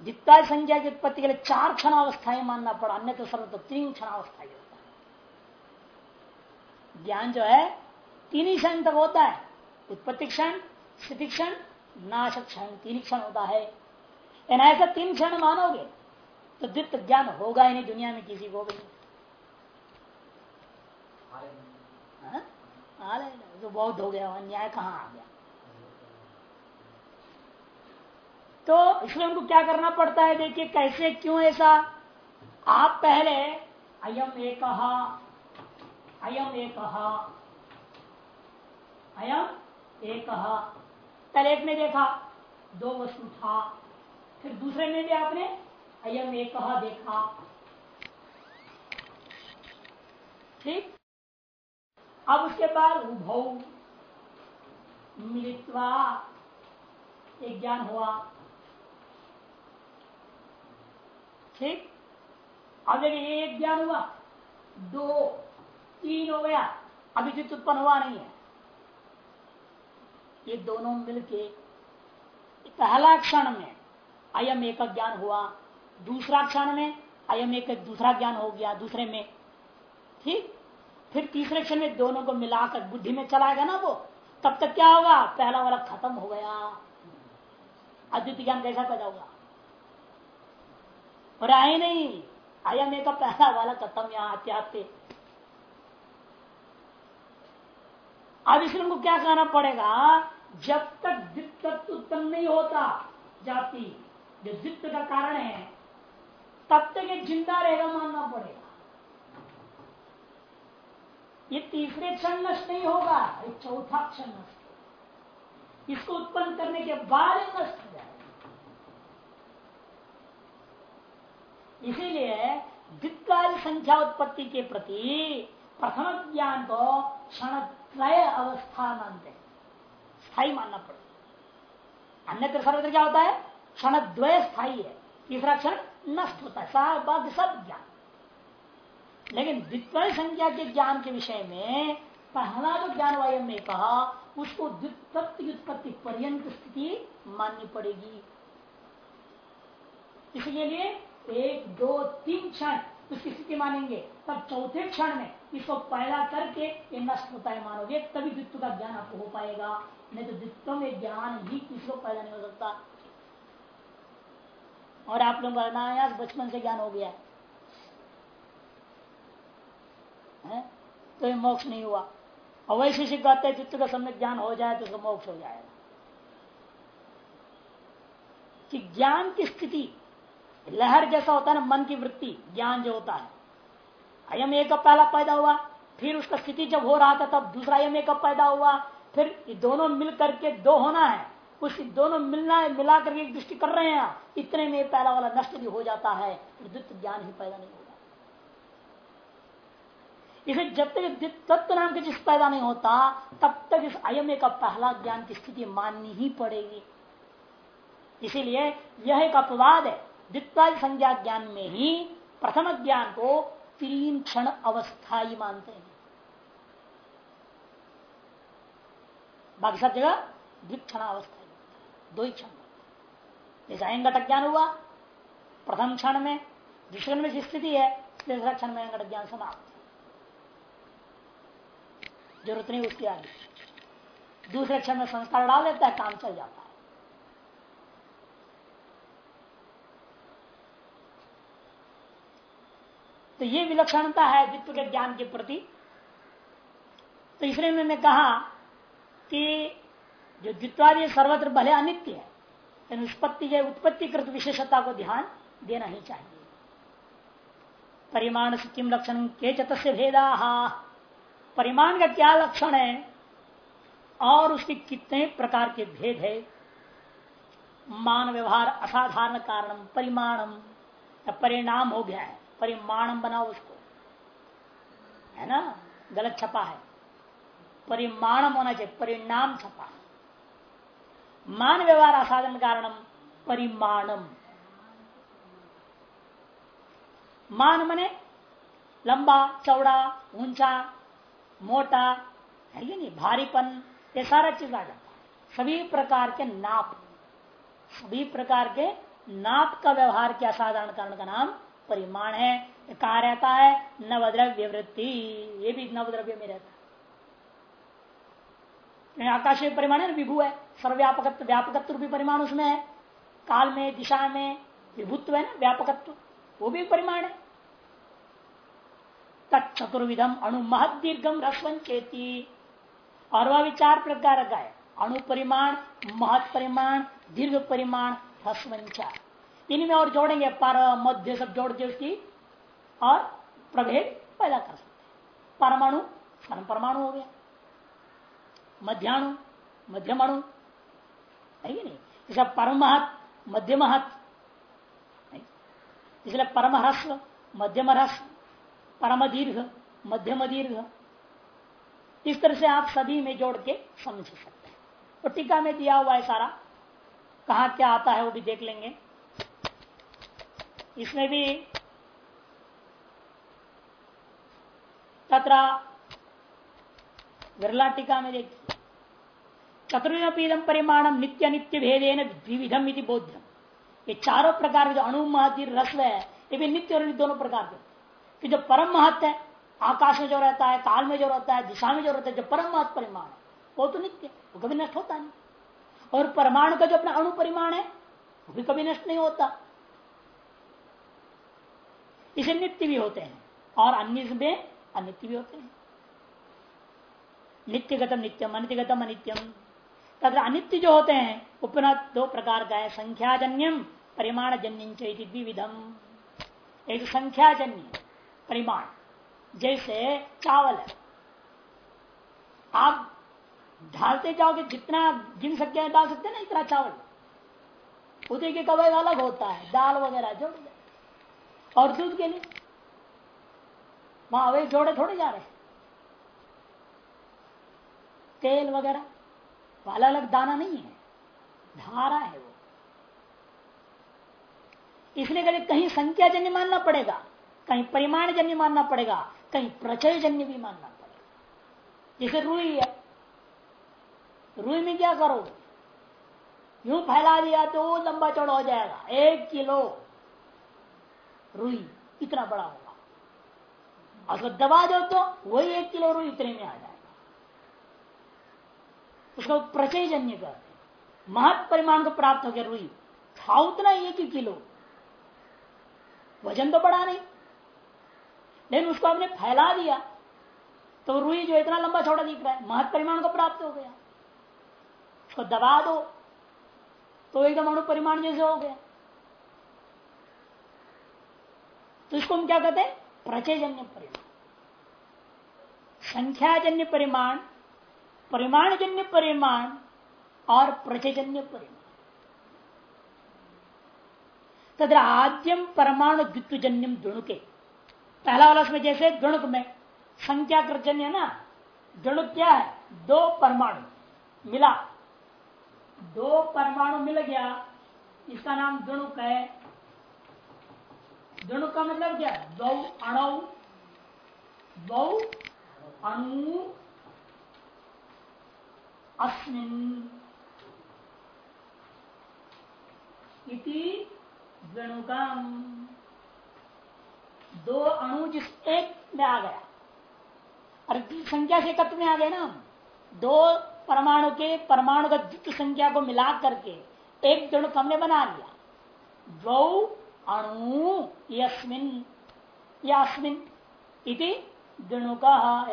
जितना संख्या की उत्पत्ति के लिए चार क्षणावस्थाएँ मानना पड़ा अन्य तो सर्व तो तीन क्षणावस्थाएँ होता है। ज्ञान जो है तीन ही क्षण तक होता है। उत्पत्ति क्षण स्थिति क्षण नाश क्षण तीन क्षण होता है। ऐसा तीन क्षण मानोगे तो द्वित ज्ञान होगा ही नहीं दुनिया में किसी को भी। हाँ? तो बहुत हो गया न्याय कहाँ आ गया? तो इसलिए उनको क्या करना पड़ता है? देखिए, कैसे, क्यों ऐसा? आप पहले, अयम एक अयम एक अयम एक। पहले एक ने देखा, दो वस्तु था। फिर दूसरे में भी आपने अयम एक देखा। ठीक? अब उसके बाद उभव मिलित्वा, एक ज्ञान हुआ। ठीक? अब देखिए एक ज्ञान हुआ। दो, तीन हो गया। अभी जित उत्पन्न हुआ नहीं है। ये दोनों मिलके पहला क्षण में अयम एक ज्ञान हुआ, दूसरा क्षण में अयम एक दूसरा ज्ञान हो गया, दूसरे में। ठीक? फिर तीसरे क्षण में दोनों को मिलाकर बुद्धि में चलाएगा ना वो, तब तक क्या होगा? पहला वाला खत्म हो गया। अद्वितीय ज्ञान कैसा पैदा होगा और आए नहीं। अयम एक पहला वाला खत्म यहाँ आते आते। अब इसलिए उनको क्या कहना पड़ेगा? जब तक दित्व उत्पन्न नहीं होता जाति। जो दित्व का कारण है, तब तक ये ज़िंदा रहेगा मानना पड़ेगा। ये तीसरे क्षण नष्ट नहीं होगा, ये चौथा क्षण नष्ट इसको उत्पन्न करने के बाद नष्ट हो जाएगा। इसीलिए द्वित्वादि संख्या उत्पत्ति के प्रति प्रथम ज्ञान को क्षण अवस्था मानते स्थायी मानना पड़ेगा अन्यत्र सर्वत्र क्या होता है? क्षण द्वय स्थायी है। तीसरा क्षण नष्ट होता है। बाध्य सब ज्ञान। लेकिन द्वितीय संख्या के ज्ञान के विषय में पहला जो ज्ञान वायु में कहा, उसको उत्पत्ति पर्यंत स्थिति माननी पड़ेगी। इसके लिए एक, दो, तीन क्षण उसकी स्थिति मानेंगे। तब चौथे क्षण में इसको पैदा करके ये नष्ट होता है मानोगे, तभी द्वित्व का ज्ञान आपको हो पाएगा। नहीं तो द्वित्व में ज्ञान ही किसी को पैदा नहीं हो सकता। और आप लोग अनायास बचपन से ज्ञान हो गया है। तो ये मोक्ष नहीं हुआ। अवैशिषिक कहते द्वित्व का समय ज्ञान हो जाए तो मोक्ष हो जाएगा। कि ज्ञान की स्थिति लहर जैसा होता है ना, मन की वृत्ति, ज्ञान जो होता है। अयम एक पहला पैदा हुआ, फिर उसका स्थिति जब हो रहा था, तब दूसरा अयम एक पैदा हुआ, फिर ये दोनों मिल करके दो होना है। उस दोनों मिलना है मिला करके एक दृष्टि कर रहे हैं इतने में पहला वाला नष्ट भी हो जाता है द्वित ज्ञान ही पैदा नहीं होगा। इसे जब तक तत्व नाम की चीज़ पैदा नहीं होता, तब तक इस अयम का पहला ज्ञान की स्थिति माननी ही पड़ेगी। इसीलिए यह एक अपवाद है। द्वित्वादि संज्ञा ज्ञान में ही प्रथम ज्ञान को तीन क्षण अवस्था ही मानते हैं। बाकी सब जगह द्विक्षण। अवस्था ही दो ही क्षण जैसे अयंगट ज्ञान हुआ, प्रथम क्षण में, दूसरे में जिस स्थिति है, तीसरा क्षण में अयंगट ज्ञान समाप्त। ज़रूरत नहीं उसकी आगे। दूसरे क्षण में संस्कार डाल देता है, काम चल जाता है। तो ये विलक्षणता है द्वित्व के ज्ञान के प्रति। तो इसलिए उन्होंने कहा कि जो द्वित्वादि सर्वत्र भले अनित्य है उत्पत्ति जो उत्पत्ति कृत विशेषता को ध्यान देना ही चाहिए। परिमाण से किम लक्षण के चतस्य भेदा। परिमाण का क्या लक्षण है और उसके कितने प्रकार के भेद है? मान व्यवहार असाधारण कारणम, परिमाणम या परिणाम हो गया है। परिमाणम बनाओ उसको। है ना? गलत छपा है। परिमाणम होना चाहिए, परिणाम छपा। मान व्यवहार असाधारण कारणम, परिमाणम। मान मने लंबा, चौड़ा, ऊँचा, मोटा, है कि नहीं? भारीपन, ये सारा चीज़ आ जाता है। सभी प्रकार के नाप। सभी प्रकार के नाप का व्यवहार के असाधारण कारण का नाम परिमाण है, कहा रहता है? नवद्रव्य वृत्ति। ये भी नवद्रव्य में रहता है। आकाशीय परिमाण है विभु है। सर्वव्यापक व्यापकत्व भी परिमाण उसमें है। काल में, दिशा में विभुत्व है ना, व्यापकत्व। वो भी परिमाण है। तत्चतुर्विधम अणु महत दीर्घम चेती। और वह विचार प्रकार का है। अणु परिमाण, महत परिमाण, दीर्घ परिमाण हस्वंचा इनमें और जोड़ेंगे पर मध्य सब जोड़ के उसकी, और प्रभेद पैदा कर सकते परमाणु परम परमाणु हो गया। मध्याणु मध्यम अणु है नहीं? इसलिए परमहत, मध्यमहत इसलिए परम ह्रस्व मध्यम ह्रस्व परम दीर्घ मध्यम दीर्घ इस तरह से आप सभी में जोड़ के समझ सकते हैं। तो टीका में दिया हुआ है सारा। कहा क्या आता है वो भी देख लेंगे। इसमें भी तथा विरला टीका में देखिए। चतुर्पीदम परिमाणम नित्य नित्य भेदेन द्विविधम बोध्यम। ये चारों प्रकार के जो अणु महतीर रस्व है ये भी नित्य और दोनों प्रकार के कि जो परम महत्व है, आकाश में जो रहता है, काल में जो रहता है, दिशा में जो रहता है, जो परम महत्व परिमाण है, वो तो नित्य वो कभी नष्ट होता नहीं। और परमाणु का जो अपना अणु परिमाण है, वो भी कभी नष्ट नहीं होता। इसे नित्य भी होते हैं। और अन्य में अनित्य भी होते हैं। नित्यगतम नित्यम अनित्यगतम अनित्यम। तथा अनित्य जो होते हैं उपना दो प्रकार का है। संख्याजन्यम परिमाण जन्य विविधम एक संख्याजन्य, परिमाण, जैसे चावल है। आप ढालते जाओगे, जितना गिन सकते हैं, डाल सकते हैं ना, इतना चावल। उदय के कवय अलग होता है, दाल वगैरह, जो और दूध के लिए? वहाँ अवय जोड़े थोड़े जा रहे तेल वगैरह? अलग अलग दाना नहीं है। धारा है वो। इसलिए कहीं कहीं संख्या जन्य मानना पड़ेगा, कहीं परिमाण जन्य मानना पड़ेगा, कहीं प्रचय जन्य भी मानना पड़ेगा। जैसे रुई है। रुई में क्या करोगे? यूँ फैला दिया तो लंबा चौड़ा हो जाएगा। एक किलो। रुई इतना बड़ा होगा। अगर दबा दो तो वही एक किलो रुई इतने में आ जाएगा। उसको प्रचय जन्य करते महत परिमाण को प्राप्त हो गया रुई था उतना एक ही किलो। वज़न तो बड़ा नहीं। लेकिन उसको आपने फैला दिया। तो रुई जो इतना लंबा छोटा दिख रहा है, महत परिमाण को प्राप्त हो गया। उसको दबा दो तो एकदम अणु परिमाण जैसे हो गया। तो इसको हम क्या कहते हैं? प्रचयजन्य परिमाण। संख्याजन्य परिमाण, परिमाणजन्य परिमाण और प्रचयजन्य परिमाण। तथा आद्यम परमाणु द्वित्वजन्यम दुणुके पहला वाला उसमें जैसे गणुक में संख्या कृतजन्य है ना? गणुक क्या है? दो परमाणु मिला। दो परमाणु मिल गया। इसका नाम गणुक है। गणुक का मतलब क्या दो अणु दो अणु, अस्मिन इति दो अणु जिस एक में आ गया, और संख्या से एकत्र में आ गए ना दो परमाणु के परमाणु का द्वित संख्या को मिला करके एक जड़ हमने बना लिया। दो अणु यस्मिन इति दृणुका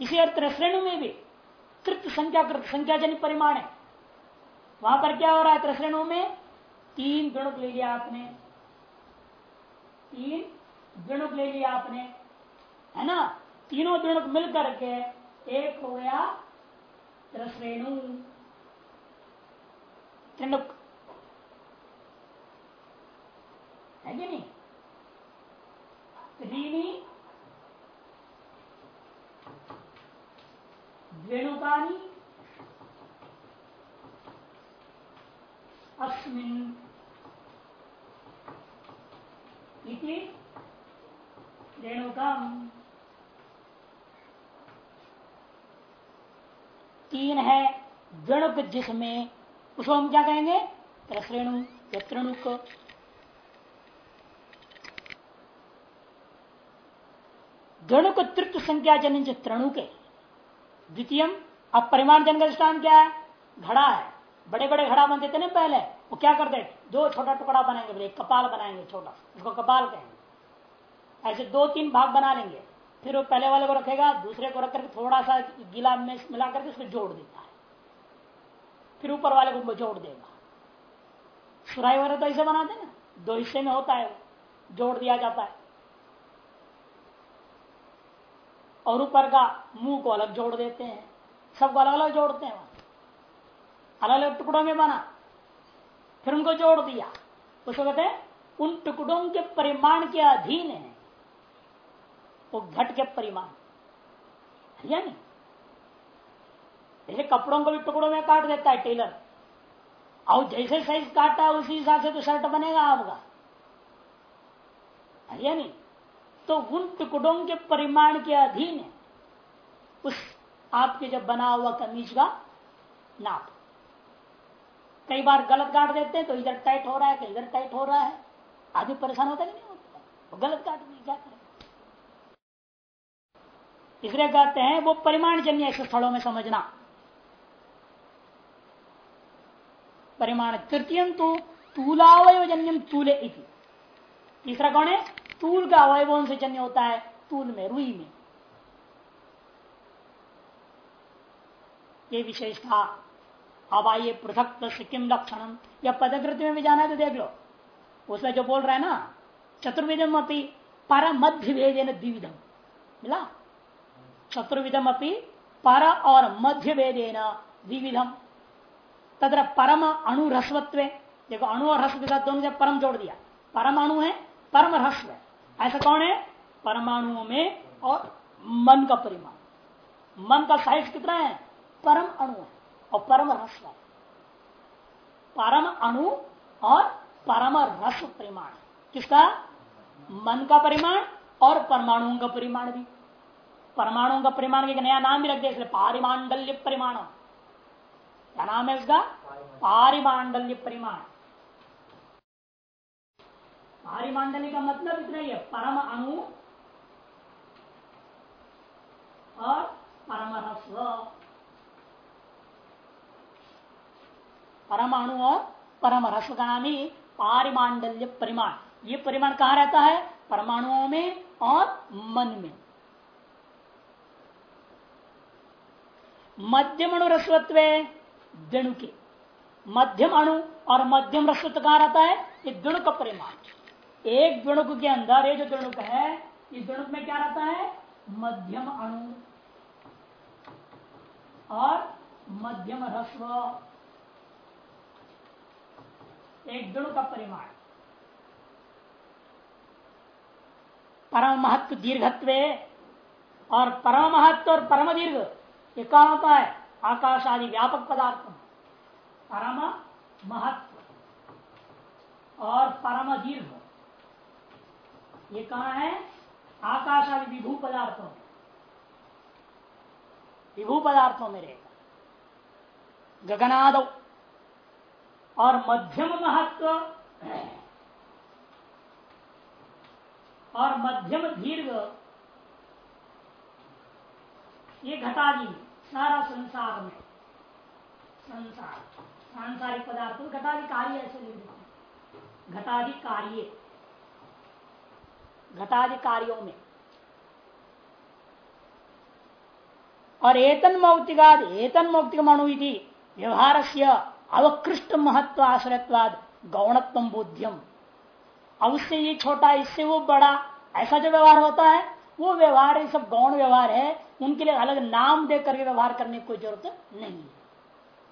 इसी अर्थ त्रिश्रेणु में भी कृत संख्या कृत संख्या जनित परिमाण है। वहाँ पर क्या हो रहा है? त्रिश्रेणु में तीन दृणुक ले लिया आपने। तीन दृणुक ले लिया आपने। है ना? तीनों दृणुक मिलकर के एक हो गया त्रिश्रेणु त्रिणुक है कि नहीं त्रीणी अस्मिन् इति तीन है जिसमें उसको हम क्या कहेंगे त्रश्रेणु या त्रणुक द्रणुक तृत्व संख्या जन त्रणुक है। द्वितीय अब परिमाण जन का स्थान क्या है? घड़ा है। बड़े बड़े घड़ा बनते थे ना पहले, वो क्या करते दो छोटा टुकड़ा बनाएँगे एक कपाल बनाएँगे छोटा, उसको कपाल कहेंगे। ऐसे दो तीन भाग बना लेंगे। फिर वो पहले वाले को रखेगा, दूसरे को रख करके थोड़ा सा गीला में मिला करके उसको जोड़ देता है। फिर ऊपर वाले को जोड़ देगा। सुराई वाले तो ऐसे बनाते ना, दो हिस्से में होता है जोड़ दिया जाता है। और ऊपर का मुँह को अलग जोड़ देते हैं, सबको अलग अलग जोड़ते हैं अलग अलग टुकड़ों में बना, फिर उनको जोड़ दिया। उसको कहते हैं, उन टुकड़ों के परिमाण के अधीन है, वो घट के परिमाण। या नहीं जैसे कपड़ों को भी टुकड़ों में काट देता है टेलर। और जैसे साइज़ काटता है, उसी हिसाब से तो शर्ट बनेगा आपका। या नहीं? तो उन टुकड़ों के परिमाण के अधीन है उस आपके जब बना हुआ कमीज का नाप। कई बार गलत काट देते हैं तो इधर टाइट हो रहा है कहीं इधर टाइट हो रहा है। आदमी परेशान होता है नहीं होता? वो गलत काट दिए क्या करें? इसलिए कहते हैं वो परिमाण जन्य ऐसे स्थलों में समझना। परिमाण तृतीय तो तूलावयजन्यम तूले इति। तीसरा कौन है? तूल का अवयवों से जन्य होता है? तूल में, रुई में। ये विशेषता अब आइए पृथक किम लक्षण? या पदकृति में भी जाना है तो देख लो। उसमें जो बोल रहा है ना चतुर्विधम अपनी पर मध्य भेदेन द्विविधम मिला? चतुर्विधम अपनी पर और मध्य भेदेन द्विविधम तथा परम अणु रसवत्व देखो, अणु और रस्व के साथ दोनों से परम जोड़ दिया। परमाणु है, परम रस्व है। ऐसा कौन है? परमाणुओं में और मन का परिमाण। मन का साइज़ कितना है? परम अणु है और परम रस्व है। परम अणु और परम रस्व परिमाण। किसका? मन का परिमाण और परमाणुओं का परिमाण भी। परमाणुओं का परिमाण एक नया नाम भी रख दिया, इसलिए पारिमांडल्य परिमाण। क्या नाम है उसका पारिमांडल्य परिमाण पारिमांडल्य का मतलब इतना ही है, परम अणु और परम रस्व परमाणु और परम रस का नाम ही पारिमांडल्य परिमाण ये परिमाण कहा रहता है? परमाणुओं में और मन में। मध्यम अणु रस्वत्व दृणु के। मध्यम अणु और मध्यम रस्वत्व कहा रहता है? ये दृणु का परिमाण। एक द्वणुक के अंदर, ये जो द्वणुक है इस द्वणुक में क्या रहता है? मध्यम अणु। और मध्यम रस्व। एक गुण का परिमाण। परम महत्व दीर्घत्व और परम महत्व और परम दीर्घ, ये कहा होता है? आकाश आदि व्यापक पदार्थ, परम महत्व और परम दीर्घ। ये कहा है? आकाश आदि विभू पदार्थों में। विभू पदार्थों में रहेगा। गगनाद और मध्यम महत्व और मध्यम दीर्घ। ये घटा घटादी सारा संसार में। संसार। सांसारिक पदार्थ घटादी कार्य ऐसे ले लेते घटादि कार्य घटादि कार्यों में। और एतन मौक्तिकाद, एतन मौक्तिक मणु व्यवहार से अवकृष्ट महत्व आश्रयवाद गौणत्व बोध्यम। अब उससे ये छोटा, इससे वो बड़ा, ऐसा जो व्यवहार होता है वो व्यवहार ये सब गौण व्यवहार है, उनके लिए अलग नाम दे करके व्यवहार करने की कोई ज़रूरत नहीं है।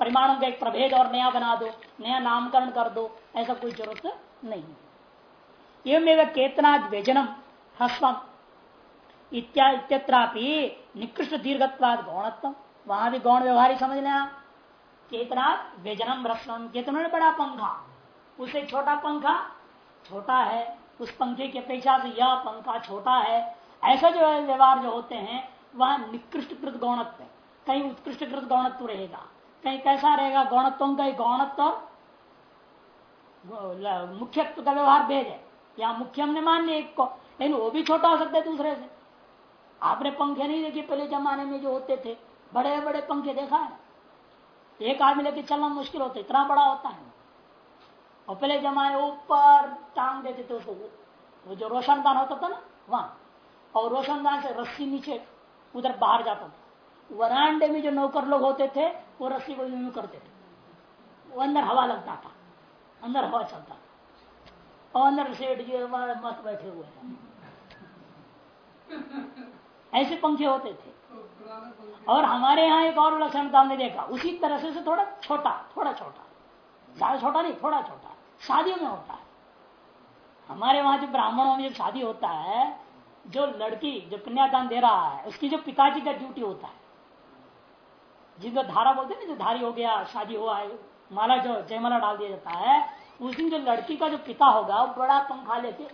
परिमाणों का एक प्रभेद और नया बना दो, नया नामकरण कर दो, ऐसा कोई ज़रूरत नहीं है। एवं केतना व्यजनम ह्रस्वम इत्यत्रापि निकृष्ट दीर्घत्वाद गौणत्व वहाँ भी गौण व्यवहार ही समझ लेना। चेतना व्यजनम ह्रस्वम चेतन बड़ा पंखा। उसे छोटा पंखा, छोटा है। उस पंखे की अपेक्षा से यह पंखा छोटा है। ऐसा जो व्यवहार जो होते हैं, वह निकृष्ट कृत गौणत्व कहीं उत्कृष्ट कृत गौणत्व रहेगा, कहीं कैसा रहेगा, गौणत्व का गौणत्व मुख्यत्व का व्यवहार भेद है। या मुख्य हमने मान्य एक को, लेकिन वो भी छोटा हो सकता है दूसरे से। आपने पंखे नहीं देखे, पहले जमाने में जो होते थे बड़े बड़े पंखे देखा है? एक आदमी लेके चलना मुश्किल होता है, इतना बड़ा होता है। और पहले जमाने ऊपर टांग देते थे उसको, वो जो रोशनदान होता था ना, वहाँ। और रोशनदान से रस्सी नीचे उधर बाहर जाता था। वरांडे में जो नौकर लोग होते थे, वो रस्सी को यूँ करते थे। वो अंदर हवा लगता था। अंदर हवा चलता था। और अंदर सेठ जी मत बैठे हुए हैं ऐसे पंखे होते थे। और हमारे यहाँ एक और लक्षण हमने देखा। उसी तरह से थोड़ा छोटा थोड़ा छोटा। ज़्यादा छोटा नहीं, थोड़ा छोटा। शादियों में होता है। हमारे वहाँ जो ब्राह्मणों में जब शादी होता है जो लड़की, जो कन्यादान दे रहा है, उसकी जो पिताजी का ड्यूटी होता है। जिनको धारा बोलते ना, जो धारी हो गया, शादी हुआ है, माला जो, जयमाला डाल दिया जाता है, उस दिन जो लड़की का जो पिता होगा, वो बड़ा पंखा लेके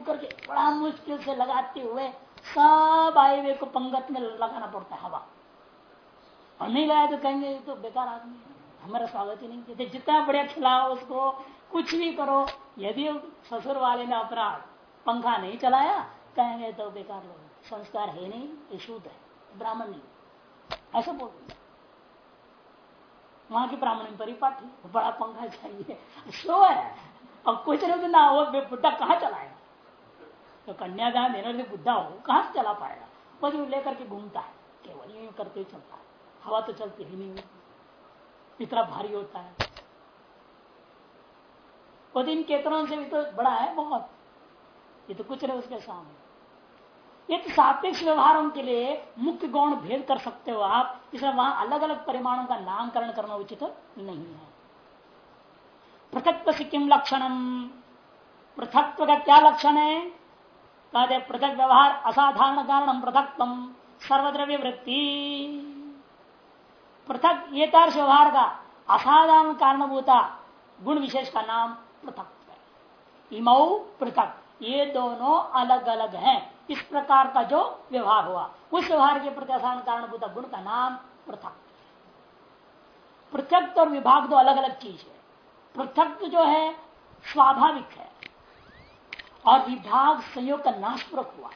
करके बड़ा मुश्किल से लगाते हुए सब आए हुए को पंगत में लगाना पड़ता है हवा। और नहीं लगाया तो कहेंगे तो बेकार आदमी हमारा स्वागत ही नहीं कहते जितना बढ़िया खिलाओ उसको, कुछ भी करो, यदि ससुर वाले ने अपराध पंखा नहीं चलाया कहेंगे तो बेकार लोग। संस्कार है नहीं, ये शुद्ध है, ब्राह्मण नहीं। ऐसा बोल वहाँ के ब्राह्मण में परिपाठी बड़ा पंखा चाहिए स्लो है। अब कुछ नहीं ना वो बुद्धा कहाँ चलाएगा तो कन्यादान देने से बुद्धा हो, कहाँ से चला पाएगा? बस वो लेकर के घूमता है, केवल यूँ ही चलता है। हवा तो चलती ही नहीं इतना भारी होता है। वो दिन केतनों से भी तो बड़ा है बहुत। ये तो कुछ नहीं, उसके सामने। ये तो सापेक्ष व्यवहारों के लिए मुख्य गौण भेद कर सकते हो आप। इसलिए वहाँ अलग अलग परिमाणों का नामकरण करना उचित नहीं है। पृथक से किम लक्षणम? पृथकत्व का क्या लक्षण है? कहते पृथक व्यवहार, असाधारण कारण पृथकत्व सर्वद्रव्य वृत्ति। पृथक, ये तार्श व्यवहार का असाधारण कारणभूता गुण विशेष का नाम पृथक है। इमऊ पृथक, ये दोनों अलग अलग हैं। इस प्रकार का जो व्यवहार हुआ। उस व्यवहार के प्रति असाधारण कारणभूता गुण का नाम पृथक। पृथक और विभाग दो अलग अलग चीज़ है। पृथक जो है, स्वाभाविक है। और विभाग संयोग का नाशपूर्वक हुआ।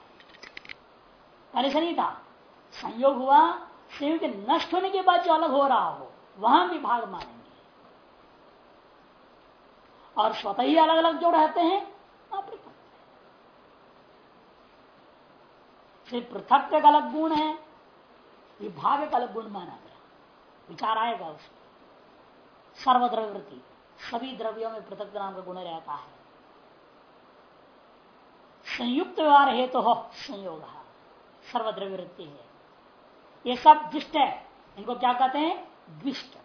पहले से नहीं था। संयोग हुआ, संयोग के नष्ट होने के बाद जो अलग हो रहा हो, वहाँ विभाग मानेंगे। और स्वतः ही अलग अलग जो रहते हैं पृथक एक अलग गुण है विभाग एक अलग गुण माना गया। विचार आएगा उसमें। सर्वद्रव्यवृत्ति, सभी द्रव्यों में पृथक नाम का गुण रहता है। संयुक्त व्यवहार हेतु तो हो, संयोग सर्वद्रव्यवृत्ति है। ये सब दुष्ट है। इनको क्या कहते हैं? द्विष्ट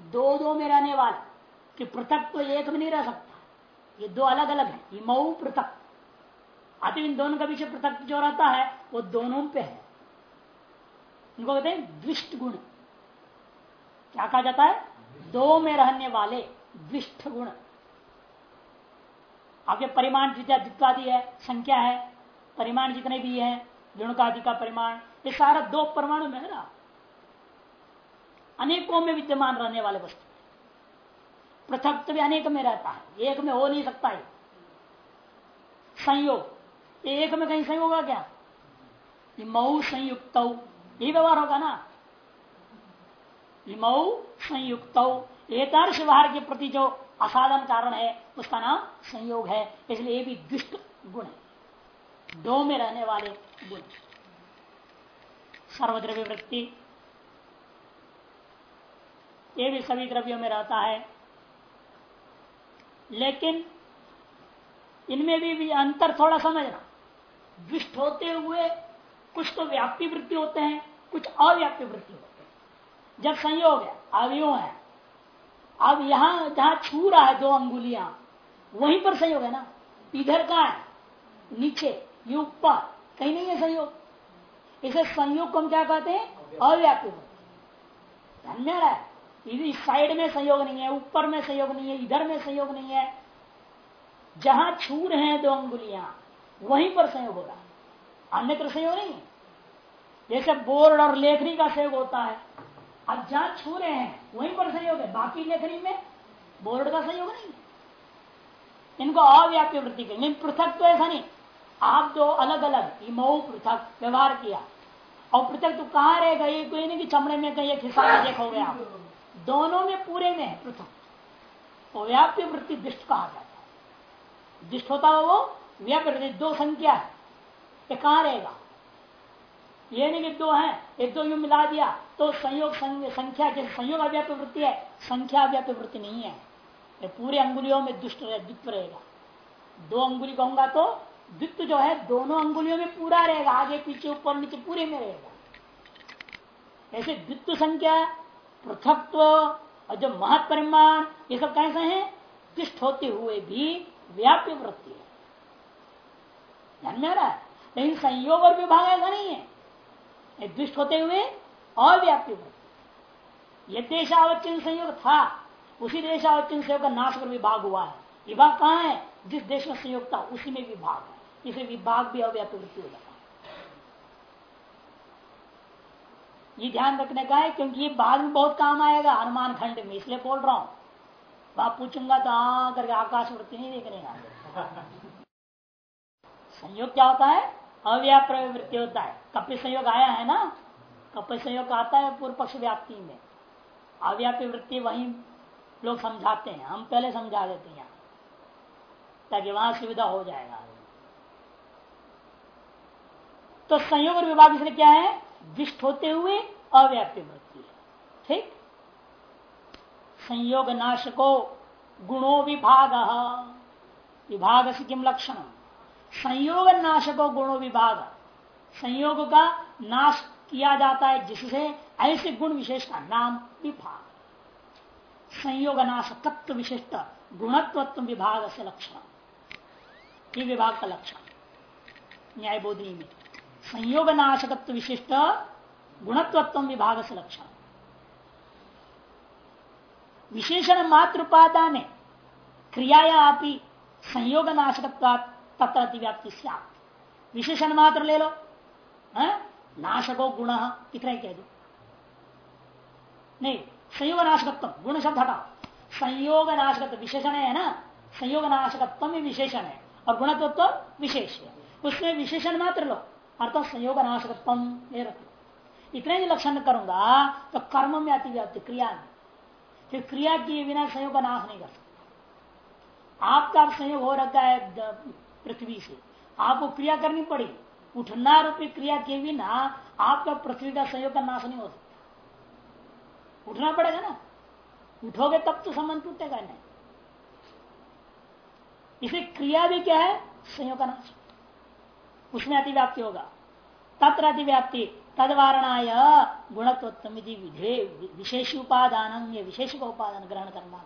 दो दो में रहने वाले, कि पृथक तो एक में नहीं रह सकता। ये दो अलग अलग है मऊ पृथक। अति इन दोनों का पीछे पृथक जो रहता है, वो दोनों पे है। इनको कहते हैं दृष्ट गुण क्या कहा जाता है? दो में रहने वाले द्विष्ट गुण आपके परिमाण जितना जित्वादि है, संख्या है, परिमाण जितने भी है, गुणकादि का परिमाण, ये सारा दो परमाणु में है ना? अनेकों में विद्यमान रहने वाले वस्तु पृथक तो भी अनेक में रहता है, एक में हो नहीं सकता है संयोग। एक में कहीं संयोग होगा क्या? मऊ संयुक्त ये व्यवहार होगा ना? मऊ संयुक्त एकदर्श व्यवहार के प्रति जो असाधन कारण है उसका नाम संयोग है। इसलिए ये भी दुष्ट गुण है। दो में रहने वाले गुण। सर्वद्रव्य वृत्ति ये भी सभी द्रव्यों में रहता है। लेकिन इनमें भी, भी अंतर थोड़ा समझना। दुष्ट होते हुए कुछ तो व्याप्ति वृत्ति होते हैं, कुछ अव्याप्ति वृत्ति होते हैं। जब संयोग है अवयव है। अब यहाँ जहाँ छू रहा है दो अंगुलियाँ, वहीं पर संयोग है ना? इधर का है, नीचे, ये ऊपर, कहीं नहीं है संयोग। इसे संयोग को हम क्या कहते हैं? अव्याप्ति रहा है। इस साइड में संयोग नहीं है, ऊपर में संयोग नहीं है, इधर में संयोग नहीं है। जहाँ छू रहे हैं दो अंगुलियाँ वहीं पर संयोग हो। रहा अन्यत्र संयोग नहीं है। जैसे बोर्ड और लेखनी का संयोग होता है। अब जहाँ छू रहे हैं, वहीं पर संयोग है। बाकी लेखनी में बोर्ड का संयोग नहीं इनको अव्याप्य वृत्ति करेंगे पृथक तो ऐसा नहीं। आप दो अलग अलग इमो पृथक, व्यवहार किया। और पृथक तो कहाँ रहेगा ये कोई नहीं कि चमड़े में कहीं एक हिस्सा देखोगे आप। दोनों में पूरे में है पृथक। तो व्याप्य वृत्ति दुष्ट कहा जाता है। दुष्ट होता है वो व्याप्य दो संख्या है। ये कहाँ रहेगा? ये नहीं कि दो है, एक दो यू मिला दिया तो संयोग संख्या जैसे संयोग अव्याप्य वृत्ति है, संख्या अव्याप्य वृत्ति नहीं है। ये पूरे अंगुलियों में दुष्ट रहे, द्वित्व रहेगा। दो अंगुली कहूँगा तो द्वित्व जो है, दोनों अंगुलियों में पूरा रहेगा, आगे, पीछे, ऊपर, नीचे, पूरे में रहेगा। ऐसे द्वित्व संख्या, पृथकत्व, और जो महत परिमाण ये सब कैसे हैं? दुष्ट होते हुए भी व्याप्य वृत्ति है। ध्यान में आ रहा है? लेकिन संयोग और विभाग ऐसा नहीं है। दुष्ट होते हुए अव्याप्य वृत्ति यह देशावचन संयोग था। उसी देशावचन संयोग का नाश कर विभाग हुआ है। विभाग कहाँ है? जिस देश में संयोग था, उसी में विभाग है। इसे विभाग भी अव्याप्य वृत्ति हो जाता ये ध्यान रखने का है, क्योंकि ये बाद में बहुत काम आएगा, हनुमान खंड में। इसलिए बोल रहा हूँ। वहाँ पूछूँगा तो आ करके आकाश वृत्ति नहीं देखने का संयोग क्या होता है? अव्याप वृत्ति होता है। कपिल संयोग आया है ना? कपिल संयोग आता है पूर्व पक्ष व्याप्ति में। अव्यापी वृत्ति वही लोग समझाते हैं। हम पहले समझा देते हैं ताकि वहाँ सुविधा हो जाएगा। तो संयोग और विभाग इसलिए क्या है? विष्ट होते हुए अव्याप्य वृत्ति ठीक? संयोग नाशको गुणो विभाग। विभाग से किम लक्षण संयोग नाशको गुणो विभाग संयोग का नाश किया जाता है जिससे ऐसे गुण विशेष का नाम विभाग। संयोग नाशकत्व विशिष्ट गुणत्व विभाग से लक्षण। विभाग का लक्षण। न्याय बोधनी में। संयोग नाशकत्व विशिष्ट गुणत्व विभाग से लक्षण। विशेषण मातृपादान क्रियाया अपनी संयोग नाशकत्व तत्र अतिव्याप्ति विशेषण मात्र ले लो। है? नाशको गुण इतना कह दो नहीं संयोग नाशकत्व गुण शब्द हटाओ संयोग नाशकत्व विशेषण है ना? संयोग नाशकत्व में विशेषण है। और गुणत्व तो विशेष है। उसमें विशेषण मात्र लो। अर्थात संयोग नाशकत्म रखो इतने ही लक्षण करूँगा तो कर्म में अति व्याप्ति क्रिया में। फिर क्रिया के बिना संयोग नाश नहीं कर सकता आपका संयोग हो रखा है पृथ्वी से। आपको क्रिया करनी पड़ी उठना रूपी क्रिया के बिना आपका पृथ्वी का संयोग का नाश नहीं हो सकता। उठना पड़ेगा ना। उठोगे तब तो संबंध टूटेगा नहीं। इसे क्रिया भी क्या है? संयोग का नाश। उसमें अतिव्याप्ति होगा। तत्र अतिव्याप्ति। तदवारणाय गुणत्व विधे विशेष उपादान। विशेष का उपादान ग्रहण करना